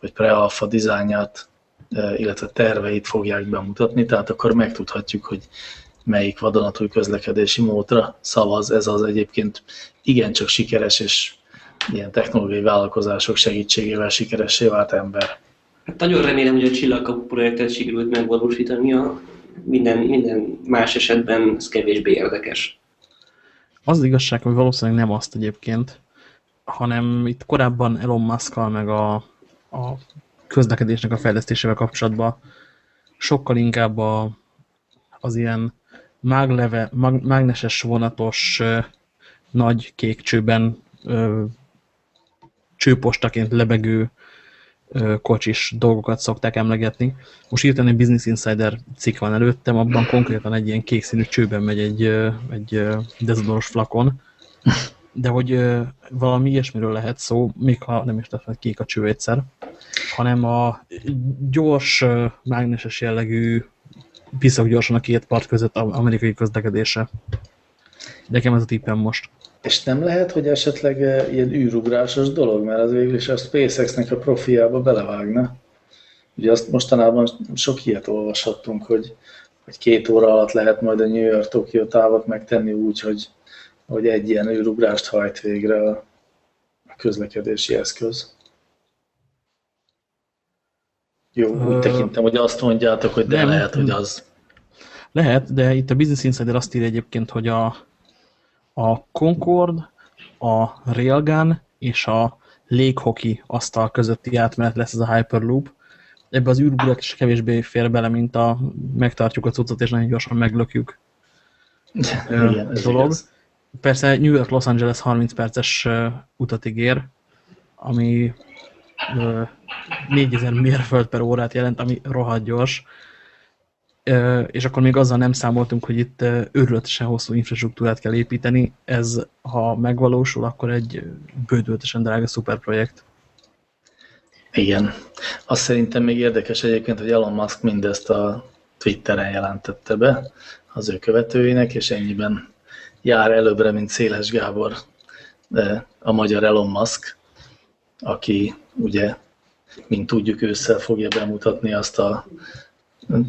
vagy pre-alfa dizájnját, illetve terveit fogják bemutatni, tehát akkor megtudhatjuk, hogy melyik vadonatúj közlekedési módra szavaz ez az egyébként igencsak sikeres és ilyen technológiai vállalkozások segítségével sikeressé vált ember. Hát nagyon remélem, hogy a csillagkapu projektet sikerült megvalósítani, a minden, minden más esetben ez kevésbé érdekes. Az az igazság, hogy valószínűleg nem azt egyébként, hanem itt korábban Elon musk meg a, a közlekedésnek a fejlesztésével kapcsolatban sokkal inkább a, az ilyen mágleve, mag, mágneses vonatos ö, nagy kék csőben ö, csőpostaként lebegő ö, kocsis dolgokat szokták emlegetni. Most írtam egy Business Insider cikk van előttem, abban konkrétan egy ilyen kék színű csőben megy egy, egy dezodoros flakon, de hogy ö, valami ilyesmiről lehet szó, még ha nem is lett meg kék a cső egyszer, hanem a gyors, mágneses jellegű piszok gyorsan a két part között amerikai közlekedése. Nekem ez a tippem most. És nem lehet, hogy esetleg ilyen űrugrásos dolog, mert az végül is a SpaceX-nek a profiába belevágna. Ugye azt mostanában sok ilyet olvashattunk, hogy, hogy két óra alatt lehet majd a New York-Tokyo távot megtenni úgy, hogy, hogy egy ilyen űrugrást hajt végre a közlekedési eszköz. Jó, úgy tekintem, hogy azt mondjátok, hogy de nem. lehet, hogy az. Lehet, de itt a Business Insider azt írja egyébként, hogy a, a Concorde, a Railgun és a léghoki asztal közötti átmenet lesz ez a Hyperloop. Ebbe az űrugrak is kevésbé fér bele, mint a megtartjuk a cuccot és nagyon gyorsan meglökjük Igen, dolog. igaz. Persze New York-Los Angeles 30 perces utat ígér, ami 4000 mérföld per órát jelent, ami rohadt gyors. És akkor még azzal nem számoltunk, hogy itt őrületesen hosszú infrastruktúrát kell építeni. Ez, ha megvalósul, akkor egy bődöltesen drága szuperprojekt. Igen. Azt szerintem még érdekes egyébként, hogy Elon Musk mindezt a Twitteren jelentette be az ő követőinek, és ennyiben jár előbbre, mint Széles Gábor, de a magyar Elon Musk, aki ugye, mint tudjuk, ősszel fogja bemutatni azt a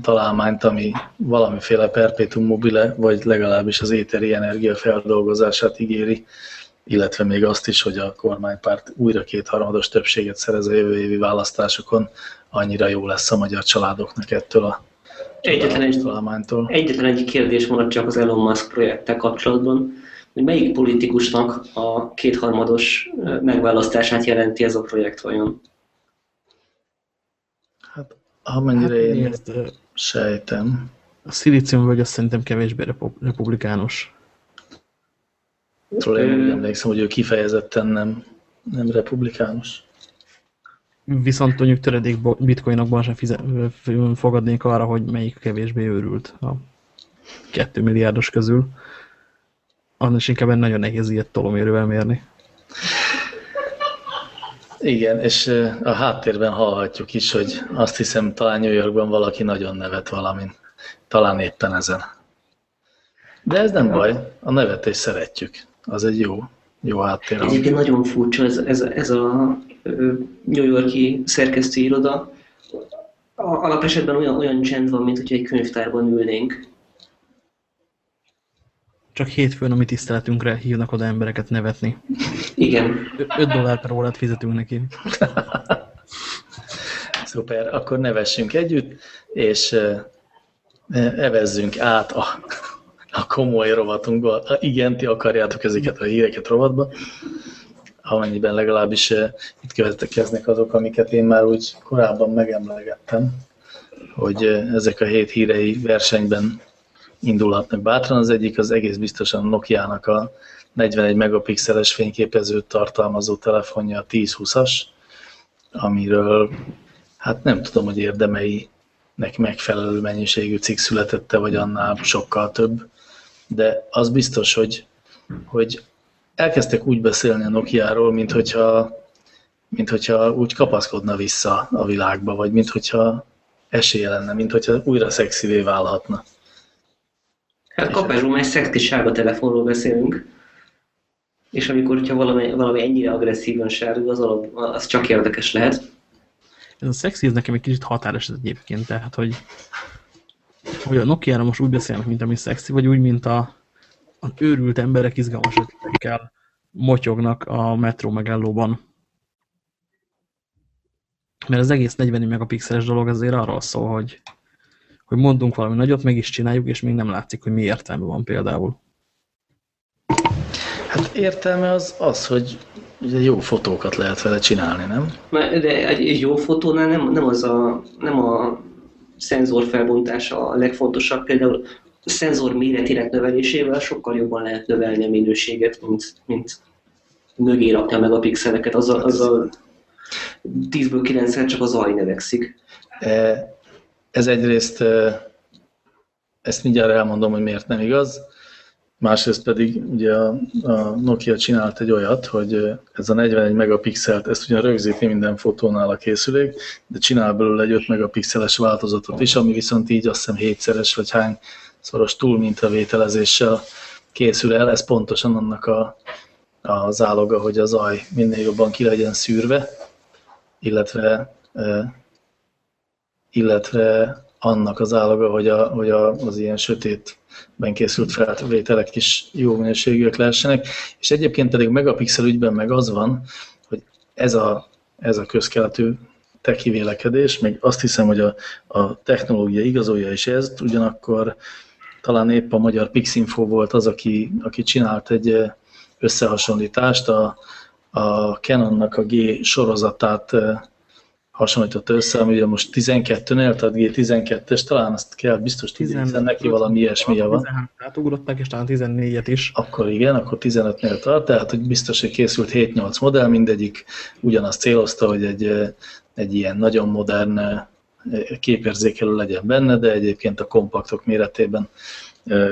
találmányt, ami valamiféle perpetuum mobile, vagy legalábbis az éteri energia feldolgozását ígéri, illetve még azt is, hogy a kormánypárt újra kétharmados többséget szerez a jövő évi választásokon, annyira jó lesz a magyar családoknak ettől a Egyetlen egy, találmánytól. egyetlen egy kérdés maradt csak az Elon Musk projekttel kapcsolatban, hogy melyik politikusnak a kétharmados megválasztását jelenti ez a projekt vajon? Hát, amennyire én nézd, ö, sejtem. a szilícium vagy azt szerintem kevésbé repu- republikánus. Róla én úgy emlékszem, hogy ő kifejezetten nem, nem republikánus. Viszont mondjuk töredék bitcoinokban sem fize- ö, f- fogadnék arra, hogy melyik kevésbé őrült a 2 milliárdos közül. Annál is inkább nagyon nehéz ilyet tolomérővel mérni. Igen, és a háttérben hallhatjuk is, hogy azt hiszem talán New Yorkban valaki nagyon nevet valamin. Talán éppen ezen. De ez nem baj, a nevetést szeretjük. Az egy jó, jó háttér. Egyébként nagyon furcsa ez, ez, ez a New Yorki szerkesztőiroda. A- Alapesetben olyan, olyan csend van, mint hogy egy könyvtárban ülnénk. Csak hétfőn a mi tiszteletünkre hívnak oda embereket nevetni. Igen. 5 dollár per órát fizetünk neki. Szuper, akkor nevessünk együtt, és evezzünk át a, a komoly rovatunkba. Ha Igen, ti akarjátok ezeket a híreket rovatba, amennyiben legalábbis itt következnek azok, amiket én már úgy korábban megemlegettem, hogy ezek a hét hírei versenyben indulhatnak bátran. Az egyik az egész biztosan Nokia-nak a 41 megapixeles fényképezőt tartalmazó telefonja, a 1020-as, amiről hát nem tudom, hogy érdemeinek megfelelő mennyiségű cikk születette, vagy annál sokkal több, de az biztos, hogy, hogy elkezdtek úgy beszélni a Nokia-ról, mint hogyha, mint hogyha úgy kapaszkodna vissza a világba, vagy mint hogyha esélye lenne, mint hogyha újra szexivé válhatna. Hát kapásból egy szexi sárga telefonról beszélünk. És amikor, hogyha valami, valami ennyire agresszívan sárga, az, alap, az csak érdekes lehet. Ez a szexi, ez nekem egy kicsit határos egyébként, tehát, hogy, hogy a Nokia-ra most úgy beszélnek, mint ami szexi, vagy úgy, mint a, a őrült emberek izgalmas ötletekkel motyognak a metró megállóban. Mert az egész 40 megapixeles dolog azért arról szól, hogy, hogy mondunk valami nagyot, meg is csináljuk, és még nem látszik, hogy mi értelme van például. Hát értelme az az, hogy ugye jó fotókat lehet vele csinálni, nem? De egy, jó fotónál nem, nem, az a, nem a szenzor felbontása a legfontosabb. Például a szenzor méretének növelésével sokkal jobban lehet növelni a minőséget, mint, mint mögé rakni a megapixeleket. Azzal, azzal 10-ből 9 csak az aj növekszik. E, Ez egyrészt, ezt mindjárt elmondom, hogy miért nem igaz, másrészt pedig ugye a, Nokia csinált egy olyat, hogy ez a 41 megapixelt, ezt ugyan rögzíti minden fotónál a készülék, de csinál belőle egy 5 megapixeles változatot is, ami viszont így azt hiszem hétszeres vagy hány szoros túlmintavételezéssel készül el, ez pontosan annak a, a záloga, hogy az aj minél jobban ki legyen szűrve, illetve illetve annak az állaga, hogy, a, hogy a, az ilyen sötétben készült felvételek is jó minőségűek lehessenek, és egyébként pedig megapixel ügyben meg az van, hogy ez a, ez a közkeletű teki vélekedés, még azt hiszem, hogy a, a technológia igazolja is ezt, ugyanakkor talán épp a magyar Pixinfo volt az, aki, aki csinált egy eh, összehasonlítást, a, a Canonnak a G sorozatát hasonlította össze, ami ugye most 12-nél, tehát G12-es, talán azt kell biztos 10 neki valami ilyesmije van. 13 átugrották, és talán 14-et is. Akkor igen, akkor 15-nél tart, tehát hogy biztos, hogy készült 7-8 modell, mindegyik ugyanazt célozta, hogy egy, egy ilyen nagyon modern eh, képérzékelő legyen benne, de egyébként a kompaktok méretében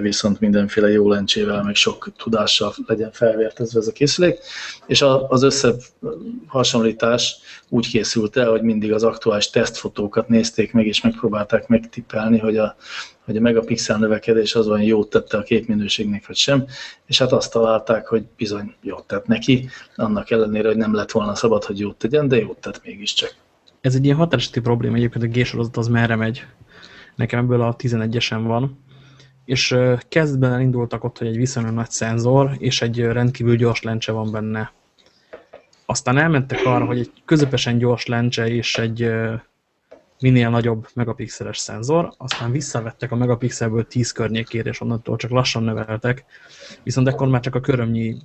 viszont mindenféle jó lencsével, meg sok tudással legyen felvértezve ez a készülék. És az összehasonlítás úgy készült el, hogy mindig az aktuális tesztfotókat nézték meg, és megpróbálták megtippelni, hogy a, hogy a megapixel növekedés az olyan jót tette a képminőségnek, vagy sem, és hát azt találták, hogy bizony jót tett neki, annak ellenére, hogy nem lett volna szabad, hogy jót tegyen, de jót tett mégiscsak. Ez egy ilyen határosíti probléma egyébként, a G-sorozat az merre megy. Nekem ebből a 11-esen van. És kezdben elindultak ott, hogy egy viszonylag nagy szenzor, és egy rendkívül gyors lencse van benne. Aztán elmentek arra, hogy egy közepesen gyors lencse és egy, minél nagyobb megapixeles szenzor, aztán visszavettek a megapixelből 10 környékére, és onnantól csak lassan növeltek, viszont ekkor már csak a körömnyi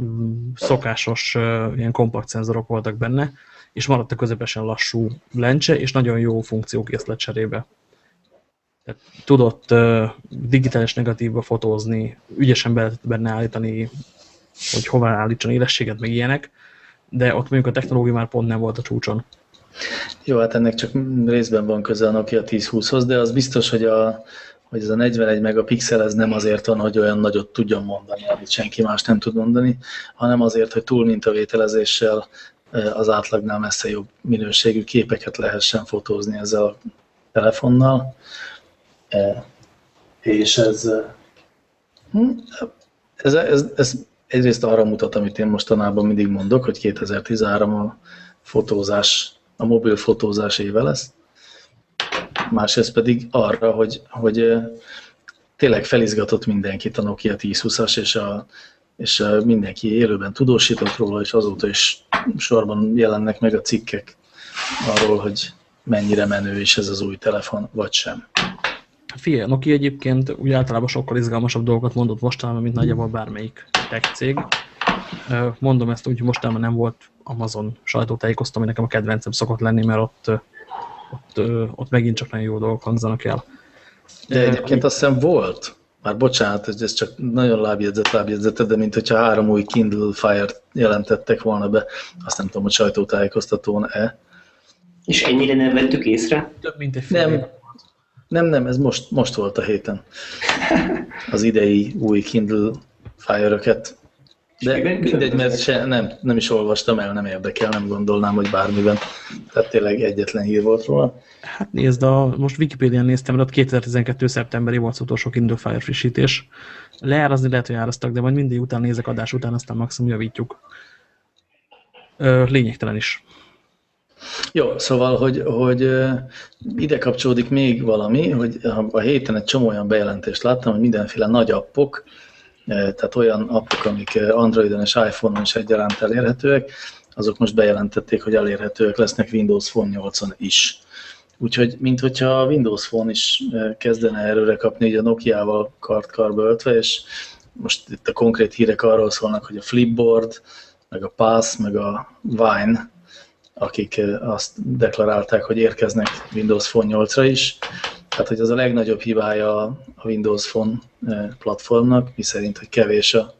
mm, szokásos ilyen kompakt szenzorok voltak benne, és maradt a közepesen lassú lencse, és nagyon jó funkciókészlet cserébe. Tudott digitális negatívba fotózni, ügyesen be lehetett benne állítani, hogy hová állítson élességet, meg ilyenek, de ott mondjuk a technológia már pont nem volt a csúcson. Jó, hát ennek csak részben van köze a Nokia 1020-hoz, de az biztos, hogy, a, hogy ez a 41 megapixel ez nem azért van, hogy olyan nagyot tudjon mondani, amit senki más nem tud mondani, hanem azért, hogy túl mintavételezéssel az átlagnál messze jobb minőségű képeket lehessen fotózni ezzel a telefonnal. És ez, hm, ez, ez, ez egyrészt arra mutat, amit én mostanában mindig mondok, hogy 2013 a fotózás a mobil fotózás éve lesz. Másrészt pedig arra, hogy, hogy tényleg felizgatott mindenkit a Nokia 1020-as, és, a, és a mindenki élőben tudósított róla, és azóta is sorban jelennek meg a cikkek arról, hogy mennyire menő is ez az új telefon, vagy sem. Figyelj, Nokia egyébként úgy általában sokkal izgalmasabb dolgokat mondott mostanában, mint nagyjából bármelyik tech cég. Mondom ezt úgy, hogy mostanában nem volt Amazon sajtótájékoztató, ami nekem a kedvencem szokott lenni, mert ott, ott, ott megint csak nagyon jó dolgok hangzanak el. De egyébként azt hiszem volt, már bocsánat, hogy ez csak nagyon lábjegyzet, lábjegyzet, de mint hogyha három új Kindle Fire-t jelentettek volna be, azt nem tudom, hogy sajtótájékoztatón-e. És ennyire nem vettük észre? Több mint egy fél nem, nem, nem, ez most, most volt a héten. Az idei új Kindle Fire-öket de mindegy, mert se, nem, nem is olvastam el, nem érdekel, nem gondolnám, hogy bármiben. Tehát tényleg egyetlen hír volt róla. Hát nézd, a, most Wikipédián néztem, mert ott 2012. szeptemberi volt az utolsó Kindle Fire frissítés. Leárazni lehet, hogy áraztak, de majd mindig után nézek adás után, aztán maximum javítjuk. Ö, lényegtelen is. Jó, szóval, hogy, hogy ide kapcsolódik még valami, hogy a héten egy csomó olyan bejelentést láttam, hogy mindenféle nagy appok, tehát olyan appok, amik Androidon és iPhone-on is egyaránt elérhetőek, azok most bejelentették, hogy elérhetőek lesznek Windows Phone 8-on is. Úgyhogy, mint hogyha a Windows Phone is kezdene erőre kapni, hogy a Nokia-val kart-karba öltve, és most itt a konkrét hírek arról szólnak, hogy a Flipboard, meg a Pass, meg a Vine, akik azt deklarálták, hogy érkeznek Windows Phone 8-ra is, tehát, hogy az a legnagyobb hibája a Windows Phone platformnak, miszerint, hogy kevés a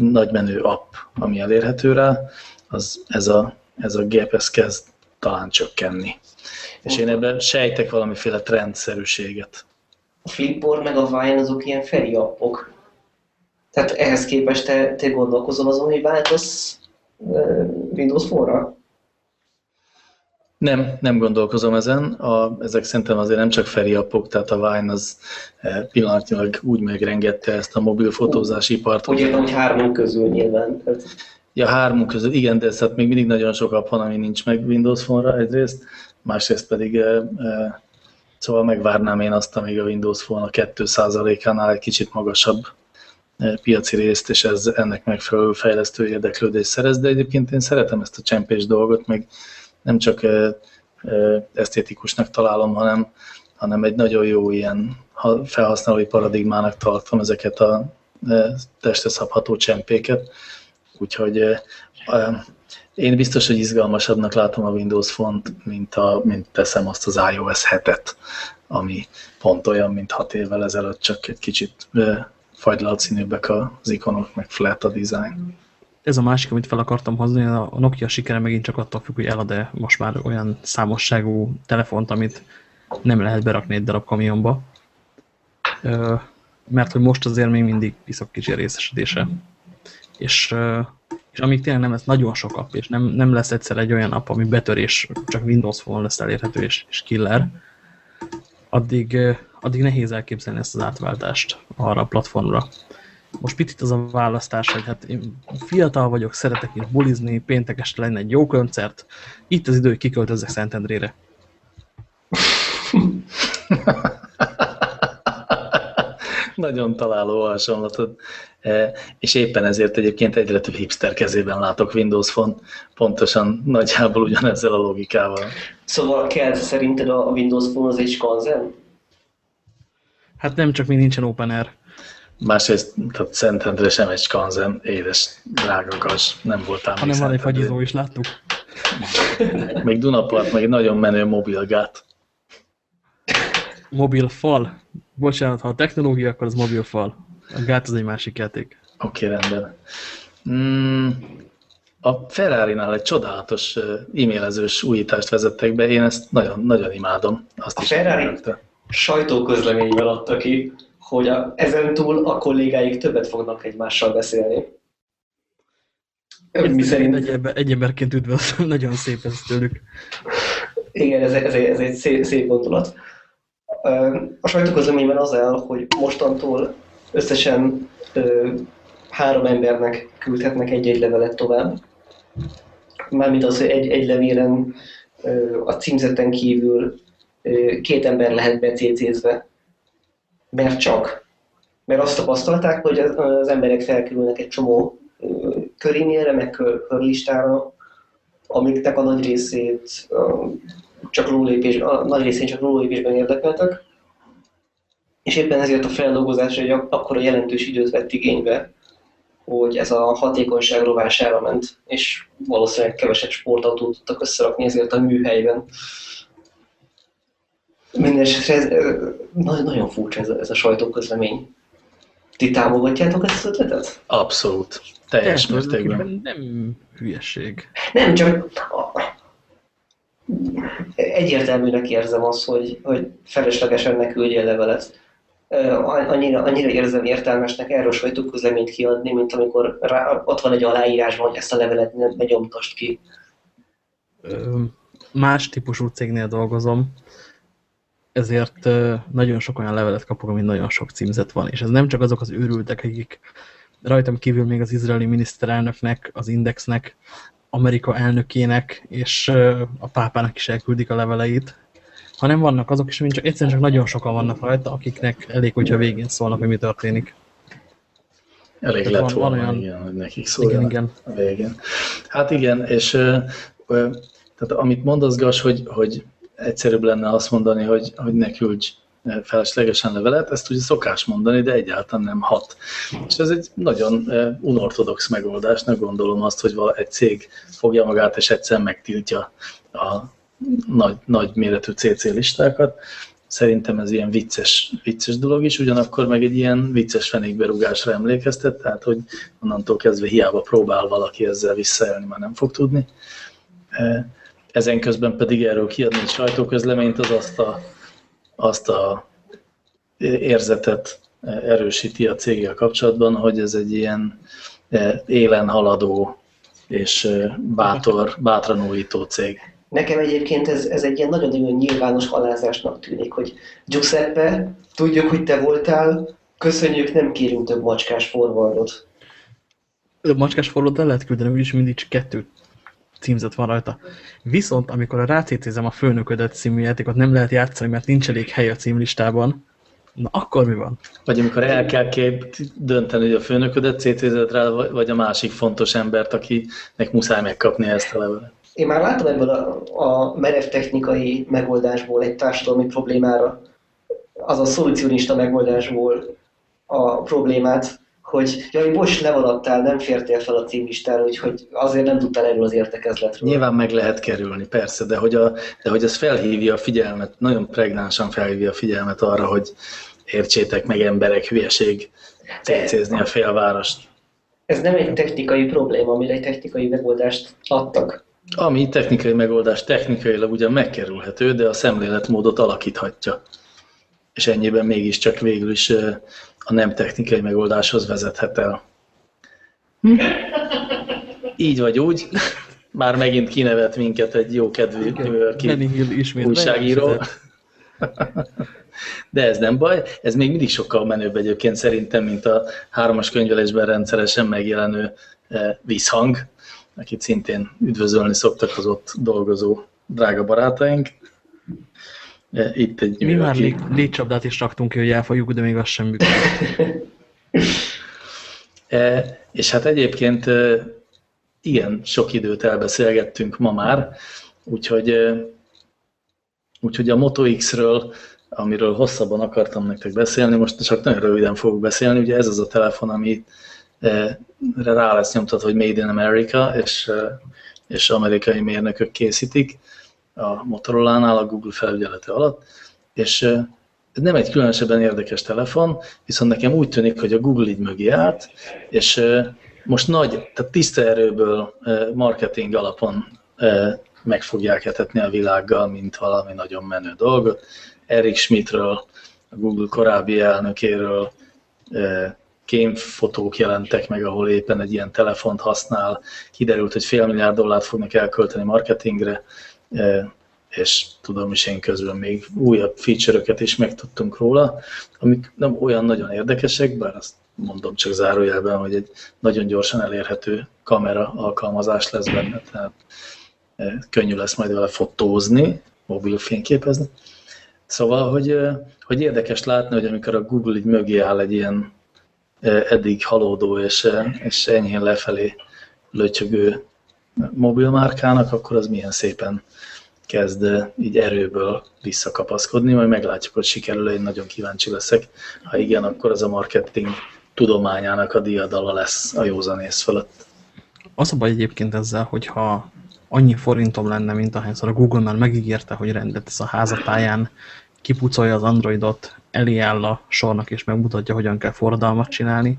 nagy menő app, ami elérhető rá, az ez a, ez a GPS kezd talán csökkenni. És én ebben sejtek valamiféle trendszerűséget. A Flipboard meg a Vine azok ilyen feri appok. Tehát ehhez képest te, te gondolkozol azon, hogy változ Windows Phone-ra? Nem, nem gondolkozom ezen. A, ezek szerintem azért nem csak feri appok, tehát a Vine az e, pillanatnyilag úgy megrengette ezt a mobil fotózási ipart. Úgy értem, hogy három közül nyilván. Ja, három közül, igen, de ez hát még mindig nagyon sok app van, ami nincs meg Windows Phone-ra egyrészt, másrészt pedig e, e, szóval megvárnám én azt, amíg a Windows Phone a 2%-ánál egy kicsit magasabb piaci részt, és ez ennek megfelelő fejlesztő érdeklődés szerez, de egyébként én szeretem ezt a csempés dolgot, meg nem csak esztétikusnak találom, hanem, hanem egy nagyon jó ilyen felhasználói paradigmának tartom ezeket a testre szabható csempéket. Úgyhogy én biztos, hogy izgalmasabbnak látom a Windows font, mint, a, mint teszem azt az iOS 7-et, ami pont olyan, mint hat évvel ezelőtt, csak egy kicsit fagylalt színűbbek az ikonok, meg flat a design ez a másik, amit fel akartam hozni, a Nokia sikere megint csak attól függ, hogy elad-e most már olyan számosságú telefont, amit nem lehet berakni egy darab kamionba. Mert hogy most azért még mindig piszok kicsi a részesedése. És, és amíg tényleg nem lesz nagyon sok app, és nem, nem lesz egyszer egy olyan app, ami betörés, csak Windows Phone lesz elérhető és, és killer, addig, addig nehéz elképzelni ezt az átváltást arra a platformra most picit az a választás, hogy hát én fiatal vagyok, szeretek itt bulizni, péntek este lenne egy jó koncert, itt az idő, hogy kiköltözzek Szentendrére. Nagyon találó hasonlatod. E, és éppen ezért egyébként egyre több hipster kezében látok Windows Phone, pontosan nagyjából ugyanezzel a logikával. Szóval kell szerinted a Windows Phone az egy skanzen? Hát nem csak még nincsen Open Air. Másrészt, tehát Szentendre sem egy skanzen, édes, drága gas, nem voltál Hanem van egy fagyizó is, láttuk. Még Dunapart, meg egy nagyon menő mobilgát. Mobil fal. Bocsánat, ha a technológia, akkor az mobil fal. A gát az egy másik játék. Oké, okay, rendben. Mm, a Ferrari-nál egy csodálatos e-mailezős újítást vezettek be, én ezt nagyon, nagyon imádom. Azt a is Ferrari sajtóközleményben adta ki, hogy a, ezentúl a kollégáik többet fognak egymással beszélni. Mi szerint... egy, ember, egy emberként üdvözlöm, nagyon szép ez tőlük. Igen, ez, ez, egy, ez egy szép, szép gondolat. A sajtóközleményben az el, hogy mostantól összesen ö, három embernek küldhetnek egy-egy levelet tovább. Mármint az, hogy egy, egy levélen ö, a címzeten kívül ö, két ember lehet becécézve. Mert csak. Mert azt tapasztalták, hogy az, az emberek felkerülnek egy csomó körényére, meg kör, körlistára, amiknek a nagy részét csak lólépés, a nagy részén csak lólépésben érdekeltek, és éppen ezért a feldolgozás egy akkora jelentős időt vett igénybe, hogy ez a hatékonyság rovására ment, és valószínűleg kevesebb sportautót tudtak összerakni ezért a műhelyben. Mindenesetre ez, nagyon furcsa ez a, ez a sajtóközlemény. Ti támogatjátok ezt az ötletet? Abszolút. Teljes mértékben. Nem hülyeség. Nem, csak egyértelműnek érzem azt, hogy, hogy feleslegesen ne küldjél levelet. Annyira, annyira érzem értelmesnek erről sajtóközleményt kiadni, mint amikor rá, ott van egy aláírásban, hogy ezt a levelet ne, ne nyomtast ki. Más típusú cégnél dolgozom, ezért nagyon sok olyan levelet kapok, amin nagyon sok címzet van, és ez nem csak azok az őrültek, akik rajtam kívül még az izraeli miniszterelnöknek, az Indexnek, Amerika elnökének és a pápának is elküldik a leveleit, hanem vannak azok is, mint csak egyszerűen csak nagyon sokan vannak rajta, akiknek elég, hogyha végén szólnak, hogy mi történik. Elég lett van, volna, van olyan... igen, hogy nekik szóljanak igen, igen. a végén. Hát igen, és tehát amit mondasz, Gas, hogy, hogy egyszerűbb lenne azt mondani, hogy, hogy ne küldj feleslegesen levelet, ezt ugye szokás mondani, de egyáltalán nem hat. És ez egy nagyon unortodox megoldásnak gondolom azt, hogy egy cég fogja magát és egyszer megtiltja a nagy, nagy méretű CC listákat. Szerintem ez ilyen vicces, vicces dolog is, ugyanakkor meg egy ilyen vicces fenékberugásra emlékeztet, tehát hogy onnantól kezdve hiába próbál valaki ezzel visszaélni, már nem fog tudni. Ezen közben pedig erről kiadni egy sajtóközleményt, az azt a azt a érzetet erősíti a céggel kapcsolatban, hogy ez egy ilyen e, élen haladó és e, bátor, bátran újító cég. Nekem egyébként ez, ez egy ilyen nagyon-nagyon nyilvános halázásnak tűnik, hogy Giuseppe, tudjuk, hogy te voltál, köszönjük, nem kérünk több macskás forwardot. A macskás forwardot el lehet küldeni, úgyis mindig csak kettőt címzet van rajta. Viszont amikor rácétézem a főnöködet című játékot, nem lehet játszani, mert nincs elég hely a címlistában, na akkor mi van? Vagy amikor el kell kép dönteni, hogy a főnöködet cétézed rá, vagy a másik fontos embert, akinek muszáj megkapni ezt a levelet. Én már láttam ebből a, a merev technikai megoldásból egy társadalmi problémára, az a szolucionista megoldásból a problémát, hogy jaj, most lemaradtál, nem fértél fel a címlistára, úgyhogy azért nem tudtál erről az értekezletről. Nyilván meg lehet kerülni, persze, de hogy, a, de hogy ez felhívja a figyelmet, nagyon pregnánsan felhívja a figyelmet arra, hogy értsétek meg emberek, hülyeség cécézni a félvárost. Ez nem egy technikai probléma, amire egy technikai megoldást adtak. Ami technikai megoldás technikailag ugyan megkerülhető, de a szemléletmódot alakíthatja. És ennyiben mégiscsak végül is a nem technikai megoldáshoz vezethet el. Hm? Így vagy úgy, már megint kinevet minket egy jó kedvű újságíró. De ez nem baj, ez még mindig sokkal menőbb egyébként szerintem, mint a hármas könyvelésben rendszeresen megjelenő eh, vízhang, akit szintén üdvözölni szoktak az ott dolgozó drága barátaink. E, Itt egy Mi már lég, légcsapdát is raktunk ki, hogy elfogjuk, de még az sem működik. E, és hát egyébként e, igen, sok időt elbeszélgettünk ma már, úgyhogy, e, úgyhogy a Moto X-ről, amiről hosszabban akartam nektek beszélni, most csak nagyon röviden fogok beszélni, ugye ez az a telefon, ami rá lesz nyomtatva, hogy Made in America, és, és amerikai mérnökök készítik a Motorola-nál a Google felügyelete alatt, és ez nem egy különösebben érdekes telefon, viszont nekem úgy tűnik, hogy a Google így mögé állt, és most nagy, tehát tiszta erőből marketing alapon meg fogják etetni a világgal, mint valami nagyon menő dolgot. Eric Schmidtről, a Google korábbi elnökéről kémfotók jelentek meg, ahol éppen egy ilyen telefont használ. Kiderült, hogy fél milliárd dollárt fognak elkölteni marketingre, és tudom is én közben még újabb feature-öket is megtudtunk róla, amik nem olyan nagyon érdekesek, bár azt mondom csak zárójelben, hogy egy nagyon gyorsan elérhető kamera alkalmazás lesz benne, tehát könnyű lesz majd vele fotózni, mobil fényképezni. Szóval, hogy, hogy érdekes látni, hogy amikor a Google így mögé áll egy ilyen eddig halódó és, és enyhén lefelé lötyögő mobilmárkának, akkor az milyen szépen kezd így erőből visszakapaszkodni, majd meglátjuk, hogy sikerül, én nagyon kíváncsi leszek. Ha igen, akkor az a marketing tudományának a diadala lesz a józanész fölött. Az a baj egyébként ezzel, hogyha annyi forintom lenne, mint ahányszor a Google már megígérte, hogy rendet ez a házatáján, kipucolja az Androidot, elé áll a sornak és megmutatja, hogyan kell forradalmat csinálni,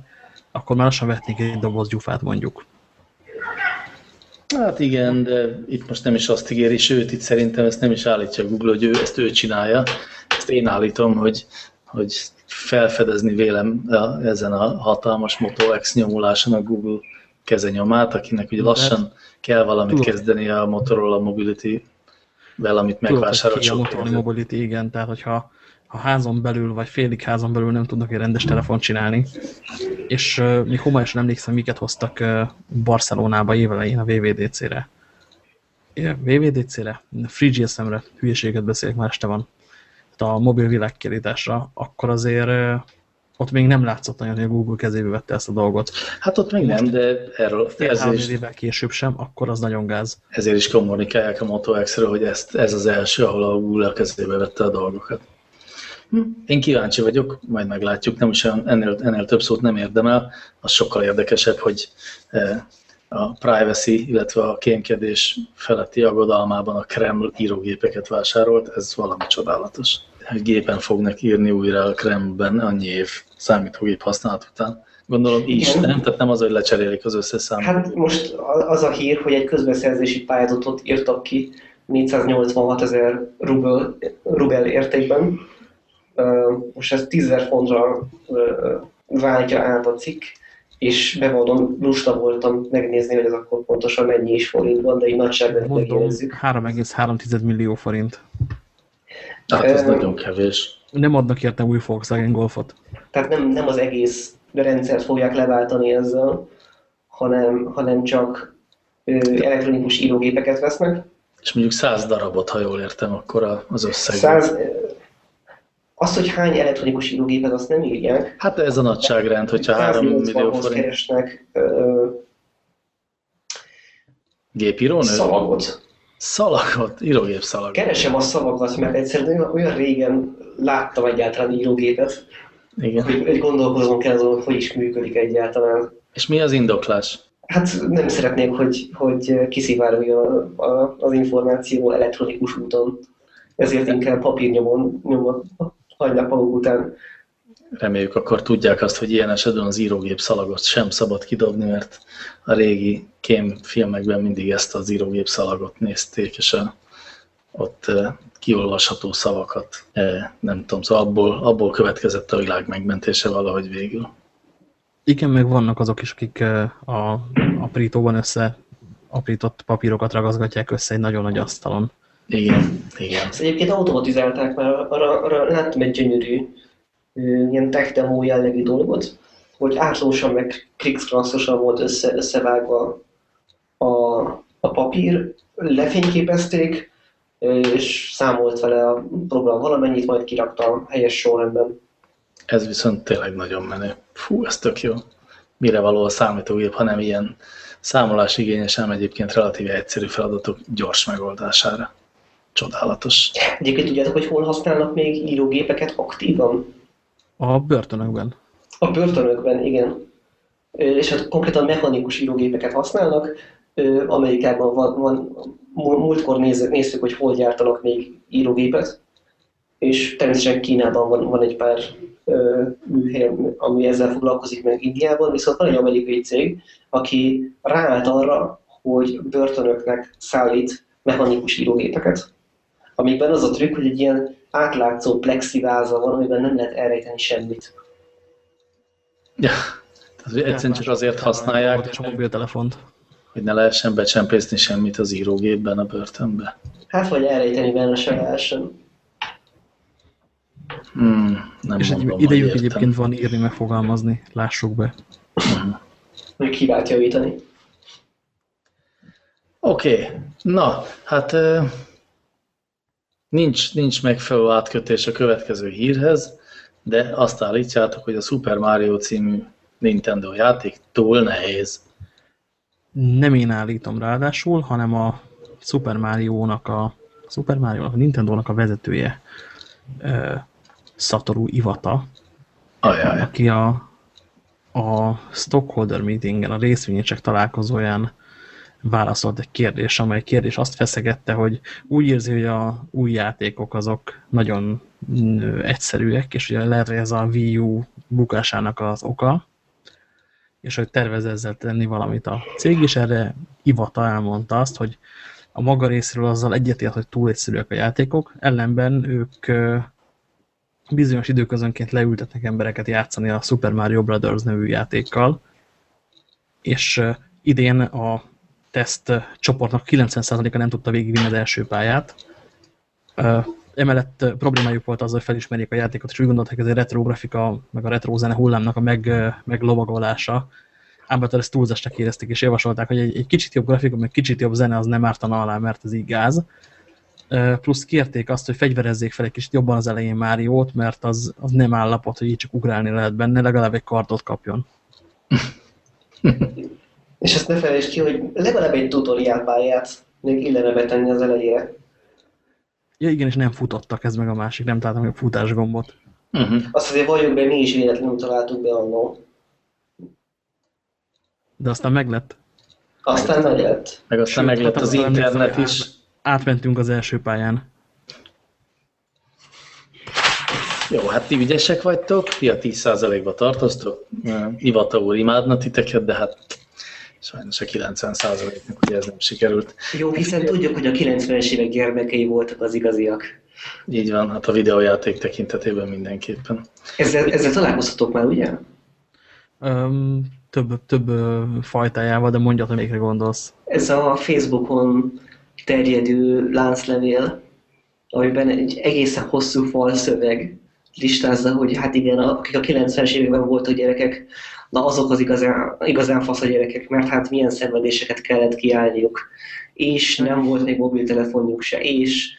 akkor már lassan vetnék egy doboz gyufát mondjuk. Hát igen, de itt most nem is azt ígéri, sőt, itt szerintem ezt nem is állítja a Google, hogy ő ezt ő csinálja. Ezt én állítom, hogy, hogy felfedezni vélem ezen a hatalmas Moto X nyomuláson a Google kezenyomát, akinek ugye lassan kell valamit Tudom. kezdeni a Motorola Mobility-vel, amit megvásárolt a Motorola Mobility, igen, tehát hogyha ha házon belül, vagy félig házon belül nem tudnak egy rendes telefont csinálni, és uh, még homályosan emlékszem, miket hoztak uh, Barcelonába évelején a VVDC-re. VVDC-re? FreeGSM-re, hülyeséget beszélek, már este van a mobil világkérításra, akkor azért ott még nem látszott nagyon, hogy a Google kezébe vette ezt a dolgot. Hát ott még Most nem, de erről ezért is, évvel később sem, akkor az nagyon gáz. Ezért is kommunikálják a Moto X-ről, hogy ezt, ez az első, ahol a Google a kezébe vette a dolgokat. Én kíváncsi vagyok, majd meglátjuk, nem is ennél, ennél több szót nem érdemel, az sokkal érdekesebb, hogy a privacy, illetve a kémkedés feletti aggodalmában a Kreml írógépeket vásárolt, ez valami csodálatos. Gépen fognak írni újra a Kremlben annyi év számítógép használat után. Gondolom is, Igen. nem? Tehát nem az, hogy lecserélik az összes számot. Hát most az a hír, hogy egy közbeszerzési pályázatot írtak ki 486 ezer rubel, rubel értékben. Most ez 10 fontra váltja át a cikk és bevallom, lusta voltam megnézni, hogy ez akkor pontosan mennyi is forint van, de így nagyságban megjelezzük. 3,3 millió forint. Hát ez e, nagyon kevés. Nem adnak érte új Volkswagen Golfot. Tehát nem, nem az egész rendszert fogják leváltani ezzel, hanem, hanem csak elektronikus írógépeket vesznek. És mondjuk 100 darabot, ha jól értem, akkor az összeg. 100, azt, hogy hány elektronikus írógépet, azt nem írják. Hát ez a nagyságrend, hogyha 3 millió forint. keresnek uh, Gépírónő? Szalagot. Szalagot? Írógép szalagot. Keresem a szalagot, mert egyszerűen olyan régen láttam egyáltalán írógépet, Igen. hogy, hogy gondolkozom kell azon, hogy is működik egyáltalán. És mi az indoklás? Hát nem szeretnék, hogy, hogy kisziváruljon az információ elektronikus úton. Ezért inkább papírnyomon nyomon hagynak maguk után. Reméljük akkor tudják azt, hogy ilyen esetben az írógép szalagot sem szabad kidobni, mert a régi kém filmekben mindig ezt az írógép szalagot nézték, és a, ott kiolvasható szavakat, nem tudom, szóval abból, abból következett a világ megmentése valahogy végül. Igen, meg vannak azok is, akik a aprítóban össze aprított papírokat ragazgatják össze egy nagyon nagy asztalon. Igen, igen. Ezt egyébként automatizálták, mert arra, arra láttam egy gyönyörű ilyen tech demo jellegű dolgot, hogy átlósan meg krikszkranszosan volt össze, összevágva a, a papír, lefényképezték, és számolt vele a program valamennyit, majd kirakta a helyes sorrendben. Ez viszont tényleg nagyon menő. Fú, ez tök jó. Mire való a számítógép, hanem ilyen számolás igényes, ám egyébként relatíve egyszerű feladatok gyors megoldására. Csodálatos. Egyébként tudjátok, hogy hol használnak még írógépeket aktívan? A börtönökben. A börtönökben, igen. És hát konkrétan mechanikus írógépeket használnak. Amerikában van, van múltkor nézzük, hogy hol gyártanak még írógépet, és természetesen Kínában van, van egy pár műhely, ami ezzel foglalkozik meg Indiában, viszont van egy amerikai cég, aki ráállt arra, hogy börtönöknek szállít mechanikus írógépeket, amikben az a trükk, hogy egy ilyen átlátszó plexiváza van, amiben nem lehet elrejteni semmit. Ja, egyszerűen csak azért használják, a mobiltelefont. hogy ne lehessen becsempészni semmit az írógépben a börtönbe. Hát, vagy elrejteni benne se lehessen. Hmm, nem És mondom, idejük egyébként van írni, megfogalmazni, lássuk be. Hogy kivált javítani. Oké, okay. na, hát nincs, nincs megfelelő átkötés a következő hírhez, de azt állítjátok, hogy a Super Mario című Nintendo játék túl nehéz. Nem én állítom ráadásul, hanem a Super Mario-nak a Super Mario-nak, a Nintendo-nak a vezetője ö, Satoru Iwata, Ajaj. aki a, a stockholder meetingen, a részvényesek találkozóján válaszolt egy kérdés, amely kérdés azt feszegette, hogy úgy érzi, hogy a új játékok azok nagyon mm, egyszerűek, és ugye lehet, hogy ez a Wii U bukásának az oka, és hogy tervez ezzel tenni valamit a cég, és erre Ivata elmondta azt, hogy a maga részéről azzal egyetért, hogy túl egyszerűek a játékok, ellenben ők bizonyos időközönként leültetnek embereket játszani a Super Mario Brothers nevű játékkal, és idén a teszt csoportnak 90%-a nem tudta végigvinni az első pályát. Emellett problémájuk volt azzal, hogy felismerjék a játékot, és úgy gondolták, hogy ez egy retro grafika, meg a retro zene hullámnak a meg, meglovagolása. Ám ezt túlzásnak érezték, és javasolták, hogy egy, egy kicsit jobb grafika, meg kicsit jobb zene az nem ártana alá, mert ez így gáz. Plusz kérték azt, hogy fegyverezzék fel egy kicsit jobban az elején Máriót, mert az, az nem állapot, hogy így csak ugrálni lehet benne, legalább egy kardot kapjon. És ezt ne felejtsd ki, hogy legalább egy tutoriál pályát még illene betenni az elejére. Ja igen, és nem futottak, ez meg a másik, nem találtam a futásgombot. Uh-huh. Azt azért valljuk be, mi is véletlenül találtuk be annó. De aztán meglett. Aztán meg lett. Meg aztán Sőt, meg lett hát az aztán internet is. Átmentünk az első pályán. Jó, hát ti ügyesek vagytok, ti a 10%-ba tartoztok. Ivata úr imádna titeket, de hát sajnos a 90%-nak ugye ez nem sikerült. Jó, hiszen tudjuk, hogy a 90-es évek gyermekei voltak az igaziak. Így van, hát a videójáték tekintetében mindenképpen. Ezzel, ezzel találkozhatok már, ugye? Öm, több, több fajtájával, de mondjad, hogy melyikre gondolsz. Ez a Facebookon terjedő lánclevél, amiben egy egészen hosszú fal szöveg listázza, hogy hát igen, akik a 90-es években voltak gyerekek, na azok az igazán, igazán fasz a gyerekek, mert hát milyen szenvedéseket kellett kiállniuk, és nem volt még mobiltelefonjuk se, és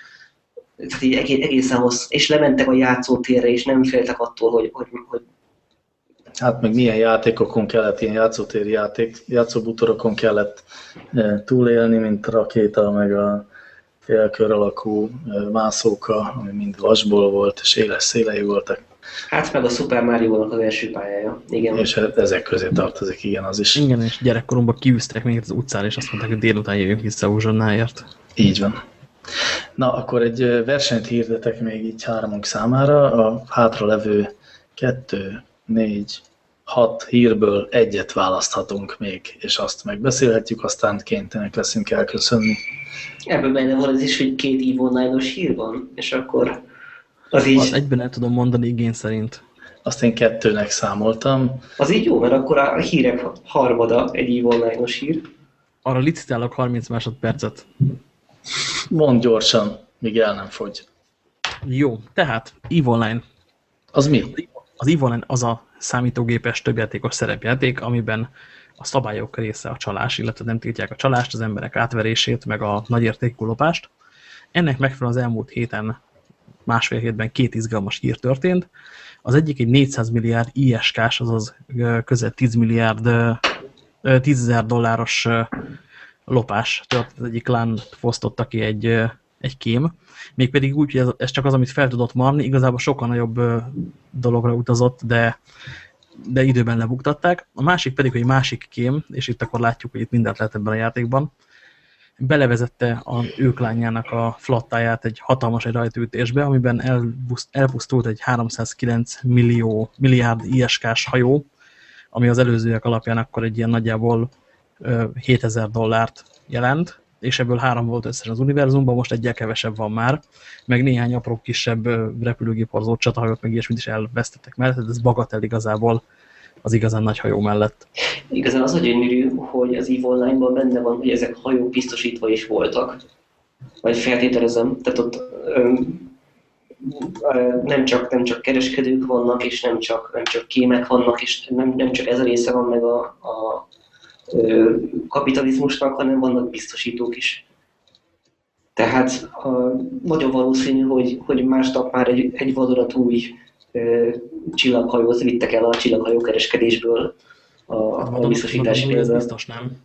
tehát így egé- egészen hossz, és lementek a játszótérre, és nem féltek attól, hogy, hogy, hogy Hát meg milyen játékokon kellett, ilyen játszótéri játék, játszóbútorokon kellett e, túlélni, mint rakéta, meg a félkör alakú e, mászóka, ami mind vasból volt, és éles szélei voltak, hát meg a Super Mario-nak az első pályája. Igen. és e- ezek közé tartozik, igen, az is. Igen, és gyerekkoromban kiűztek még az utcára, és azt mondták, hogy délután jövünk vissza uzsonnáért. Így van. Na, akkor egy versenyt hirdetek még így hármunk számára. A hátra levő kettő, négy, hat hírből egyet választhatunk még, és azt megbeszélhetjük, aztán kénytelenek leszünk elköszönni. Ebben benne van az is, hogy két Evo hír van, és akkor az így, Azt egyben el tudom mondani igény szerint. Azt én kettőnek számoltam. az így jó, mert akkor a hírek harmada egy Evo Online-os hír. Arra licitálok 30 másodpercet. Mondd gyorsan, míg el nem fogy. Jó, tehát EVE Online. Az mi? Az EVE Online az a számítógépes többjátékos szerepjáték, amiben a szabályok része a csalás, illetve nem tiltják a csalást, az emberek átverését, meg a nagyértékű lopást. Ennek megfelelően az elmúlt héten, másfél hétben két izgalmas hír történt. Az egyik egy 400 milliárd ISK-s, azaz közel 10 milliárd, 10 ezer dolláros lopás történt. Az egyik lán fosztotta ki egy, egy kém, mégpedig úgy, hogy ez, ez csak az, amit fel tudott marni, igazából sokkal nagyobb dologra utazott, de de időben lebuktatták. A másik pedig, hogy másik kém, és itt akkor látjuk, hogy itt mindent lehet ebben a játékban, belevezette a őklányának a flottáját egy hatalmas egy rajtütésbe, amiben elpusztult egy 309 millió, milliárd ISK-s hajó, ami az előzőek alapján akkor egy ilyen nagyjából 7000 dollárt jelent, és ebből három volt összesen az univerzumban, most egyel kevesebb van már, meg néhány apró kisebb repülőgéporzó csatahajót, meg ilyesmit is elvesztettek mellett, ez bagatel igazából az igazán nagy hajó mellett. Igazán az a gyönyörű, hogy az EVE Online-ban benne van, hogy ezek hajók biztosítva is voltak. Vagy feltételezem, tehát ott öm, nem csak, nem csak kereskedők vannak, és nem csak, nem csak kémek vannak, és nem, nem csak ez a része van meg a, a kapitalizmusnak, hanem vannak biztosítók is. Tehát a, nagyon valószínű, hogy, hogy másnap már egy, egy vadonatúj csillaghajót vittek el a csillaghajókereskedésből a, a biztosítási pénzzel. biztos nem,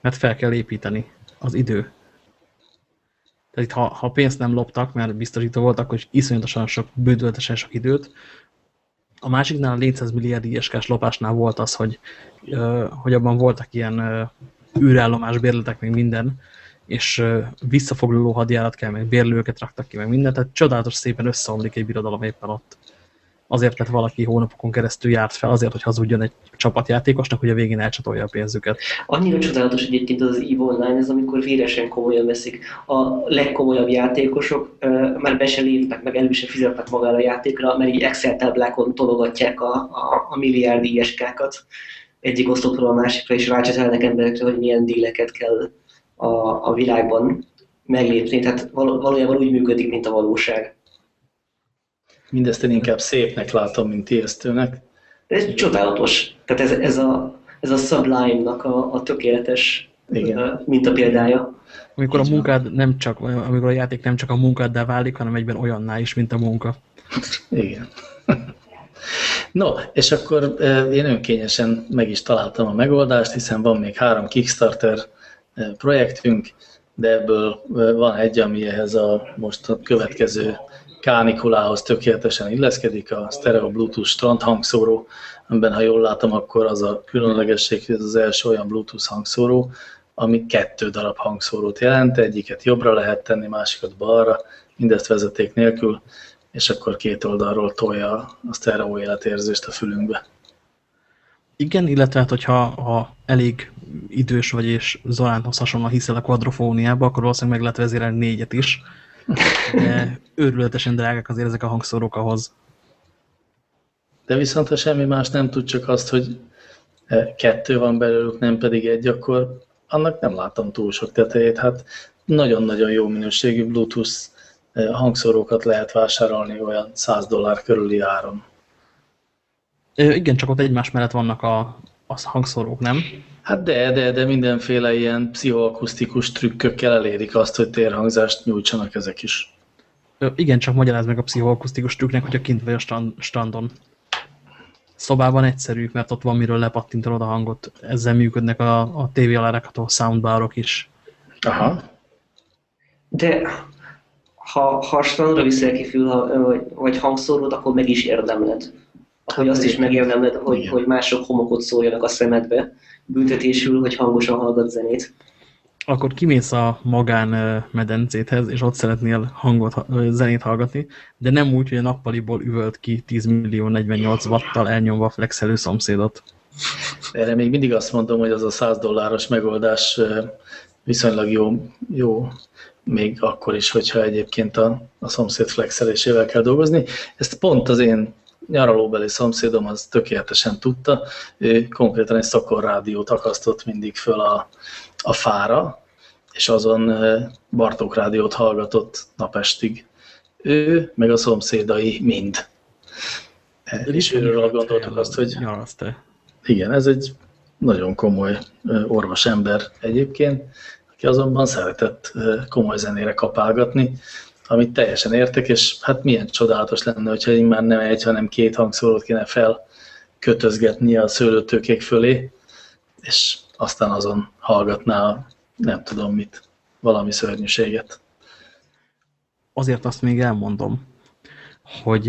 mert fel kell építeni az idő. Tehát itt, ha, ha pénzt nem loptak, mert biztosító volt, akkor is iszonyatosan sok, bődöltesen sok időt. A másiknál a 400 milliárd isk lopásnál volt az, hogy, hogy abban voltak ilyen űrállomás bérletek, még minden, és visszafoglaló hadjárat kell, meg bérlőket raktak ki, meg mindent, tehát csodálatos szépen összeomlik egy birodalom éppen ott azért, mert valaki hónapokon keresztül járt fel, azért, hogy hazudjon egy csapatjátékosnak, hogy a végén elcsatolja a pénzüket. Annyira csodálatos egyébként az EVE Online, ez amikor véresen komolyan veszik. A legkomolyabb játékosok uh, már be se lépnek, meg elő se fizetnek magára a játékra, mert így Excel táblákon tologatják a, a, a milliárd ISK-kat egyik oszlopról a másikra, és rácsetelnek emberekre, hogy milyen díleket kell a, a világban meglépni. Tehát valójában úgy működik, mint a valóság. Mindezt én inkább szépnek látom, mint ijesztőnek. Ez csodálatos. Tehát ez, ez a, ez a Sublime-nak a, a tökéletes Igen. példája. Amikor a munkád nem csak, amikor a játék nem csak a munkáddá válik, hanem egyben olyanná is, mint a munka. Igen. No, és akkor én önkényesen meg is találtam a megoldást, hiszen van még három Kickstarter projektünk, de ebből van egy, ami ehhez a most a következő kánikulához tökéletesen illeszkedik, a stereo Bluetooth strand hangszóró, amiben ha jól látom, akkor az a különlegesség, hogy ez az első olyan Bluetooth hangszóró, ami kettő darab hangszórót jelent, egyiket jobbra lehet tenni, másikat balra, mindezt vezeték nélkül, és akkor két oldalról tolja a stereo életérzést a fülünkbe. Igen, illetve hát, hogyha ha elég idős vagy és Zoránhoz hasonlóan hiszel a quadrofóniába, akkor valószínűleg meg lehet vezérelni négyet is, de őrületesen drágák azért ezek a hangszórók ahhoz. De viszont ha semmi más nem tud, csak azt, hogy e, kettő van belőlük, nem pedig egy, akkor annak nem látom túl sok tetejét. Hát nagyon-nagyon jó minőségű Bluetooth e, hangszórókat lehet vásárolni olyan 100 dollár körüli áron. Igen, csak ott egymás mellett vannak a, a hangszórók, nem? Hát de, de, de mindenféle ilyen pszichoakusztikus trükkökkel elérik azt, hogy térhangzást nyújtsanak ezek is. Igen, csak magyaráz meg a pszichoakusztikus trükknek, hogyha kint vagy a strand, strandon. Szobában egyszerű, mert ott van miről lepattintanod a hangot. Ezzel működnek a, a tévé alárakható soundbarok is. Aha. De ha, ha strandra viszel ki fül, vagy, vagy hangszórót, akkor meg is érdemled. Hogy azt is megérdemled, hogy, hogy mások homokot szóljanak a szemedbe büntetésül, hogy hangosan hallgat zenét. Akkor kimész a magán medencéthez, és ott szeretnél hangot, zenét hallgatni, de nem úgy, hogy a nappaliból üvölt ki 10 millió 48 wattal elnyomva flexelő szomszédot. Erre még mindig azt mondom, hogy az a 100 dolláros megoldás viszonylag jó, jó még akkor is, hogyha egyébként a, a szomszéd flexelésével kell dolgozni. Ezt pont az én nyaralóbeli szomszédom az tökéletesen tudta, ő konkrétan egy szakorrádiót akasztott mindig föl a, a fára, és azon Bartók rádiót hallgatott napestig. Ő, meg a szomszédai mind. És őről gondoltuk azt, hogy igen, ez egy nagyon komoly orvosember egyébként, aki azonban szeretett komoly zenére kapálgatni, amit teljesen értek, és hát milyen csodálatos lenne, hogyha én már nem egy, hanem két hangszórót kéne felkötözgetni a szőlőtőkék fölé, és aztán azon hallgatná nem tudom mit, valami szörnyűséget. Azért azt még elmondom, hogy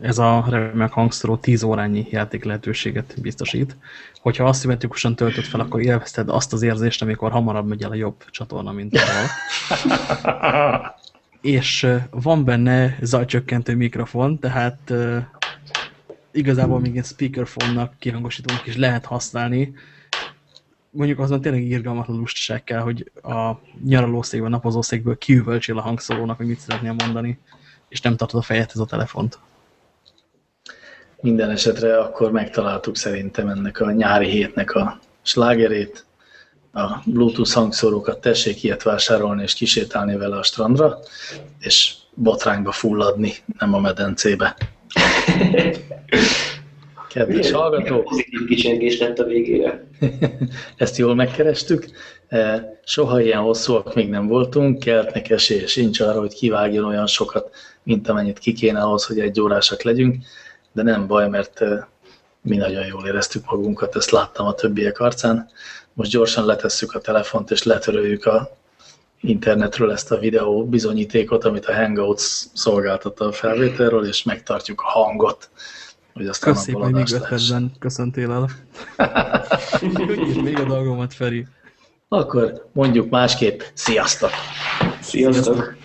ez a remek hangszóró 10 órányi játék lehetőséget biztosít. Hogyha aszimmetrikusan töltött fel, akkor élvezted azt az érzést, amikor hamarabb megy el a jobb csatorna, mint a És van benne zajcsökkentő mikrofon, tehát igazából még egy speakerphone-nak kihangosítónak is lehet használni. Mondjuk azon tényleg írgalmatlan lustaság kell, hogy a nyaralószékből, napozószékből kiüvölcsél a hangszórónak, hogy mit szeretnél mondani és nem tartod a fejedhez a telefont. Minden esetre akkor megtaláltuk szerintem ennek a nyári hétnek a slágerét, a Bluetooth hangszórókat tessék ilyet vásárolni és kisétálni vele a strandra, és botrányba fulladni, nem a medencébe. Kedves hallgató! Pozitív kicsengés lett a végére. Ezt jól megkerestük. E, soha ilyen hosszúak még nem voltunk, keltnek esélye sincs arra, hogy kivágjon olyan sokat, mint amennyit ki kéne ahhoz, hogy egy órásak legyünk, de nem baj, mert e, mi nagyon jól éreztük magunkat, ezt láttam a többiek arcán. Most gyorsan letesszük a telefont, és letöröljük a internetről ezt a videó bizonyítékot, amit a Hangouts szolgáltatta a felvételről, és megtartjuk a hangot hogy aztán Köszönöm, hogy még öt köszöntél el. még a dolgomat, Feri. Akkor mondjuk másképp, sziasztok! Sziasztok!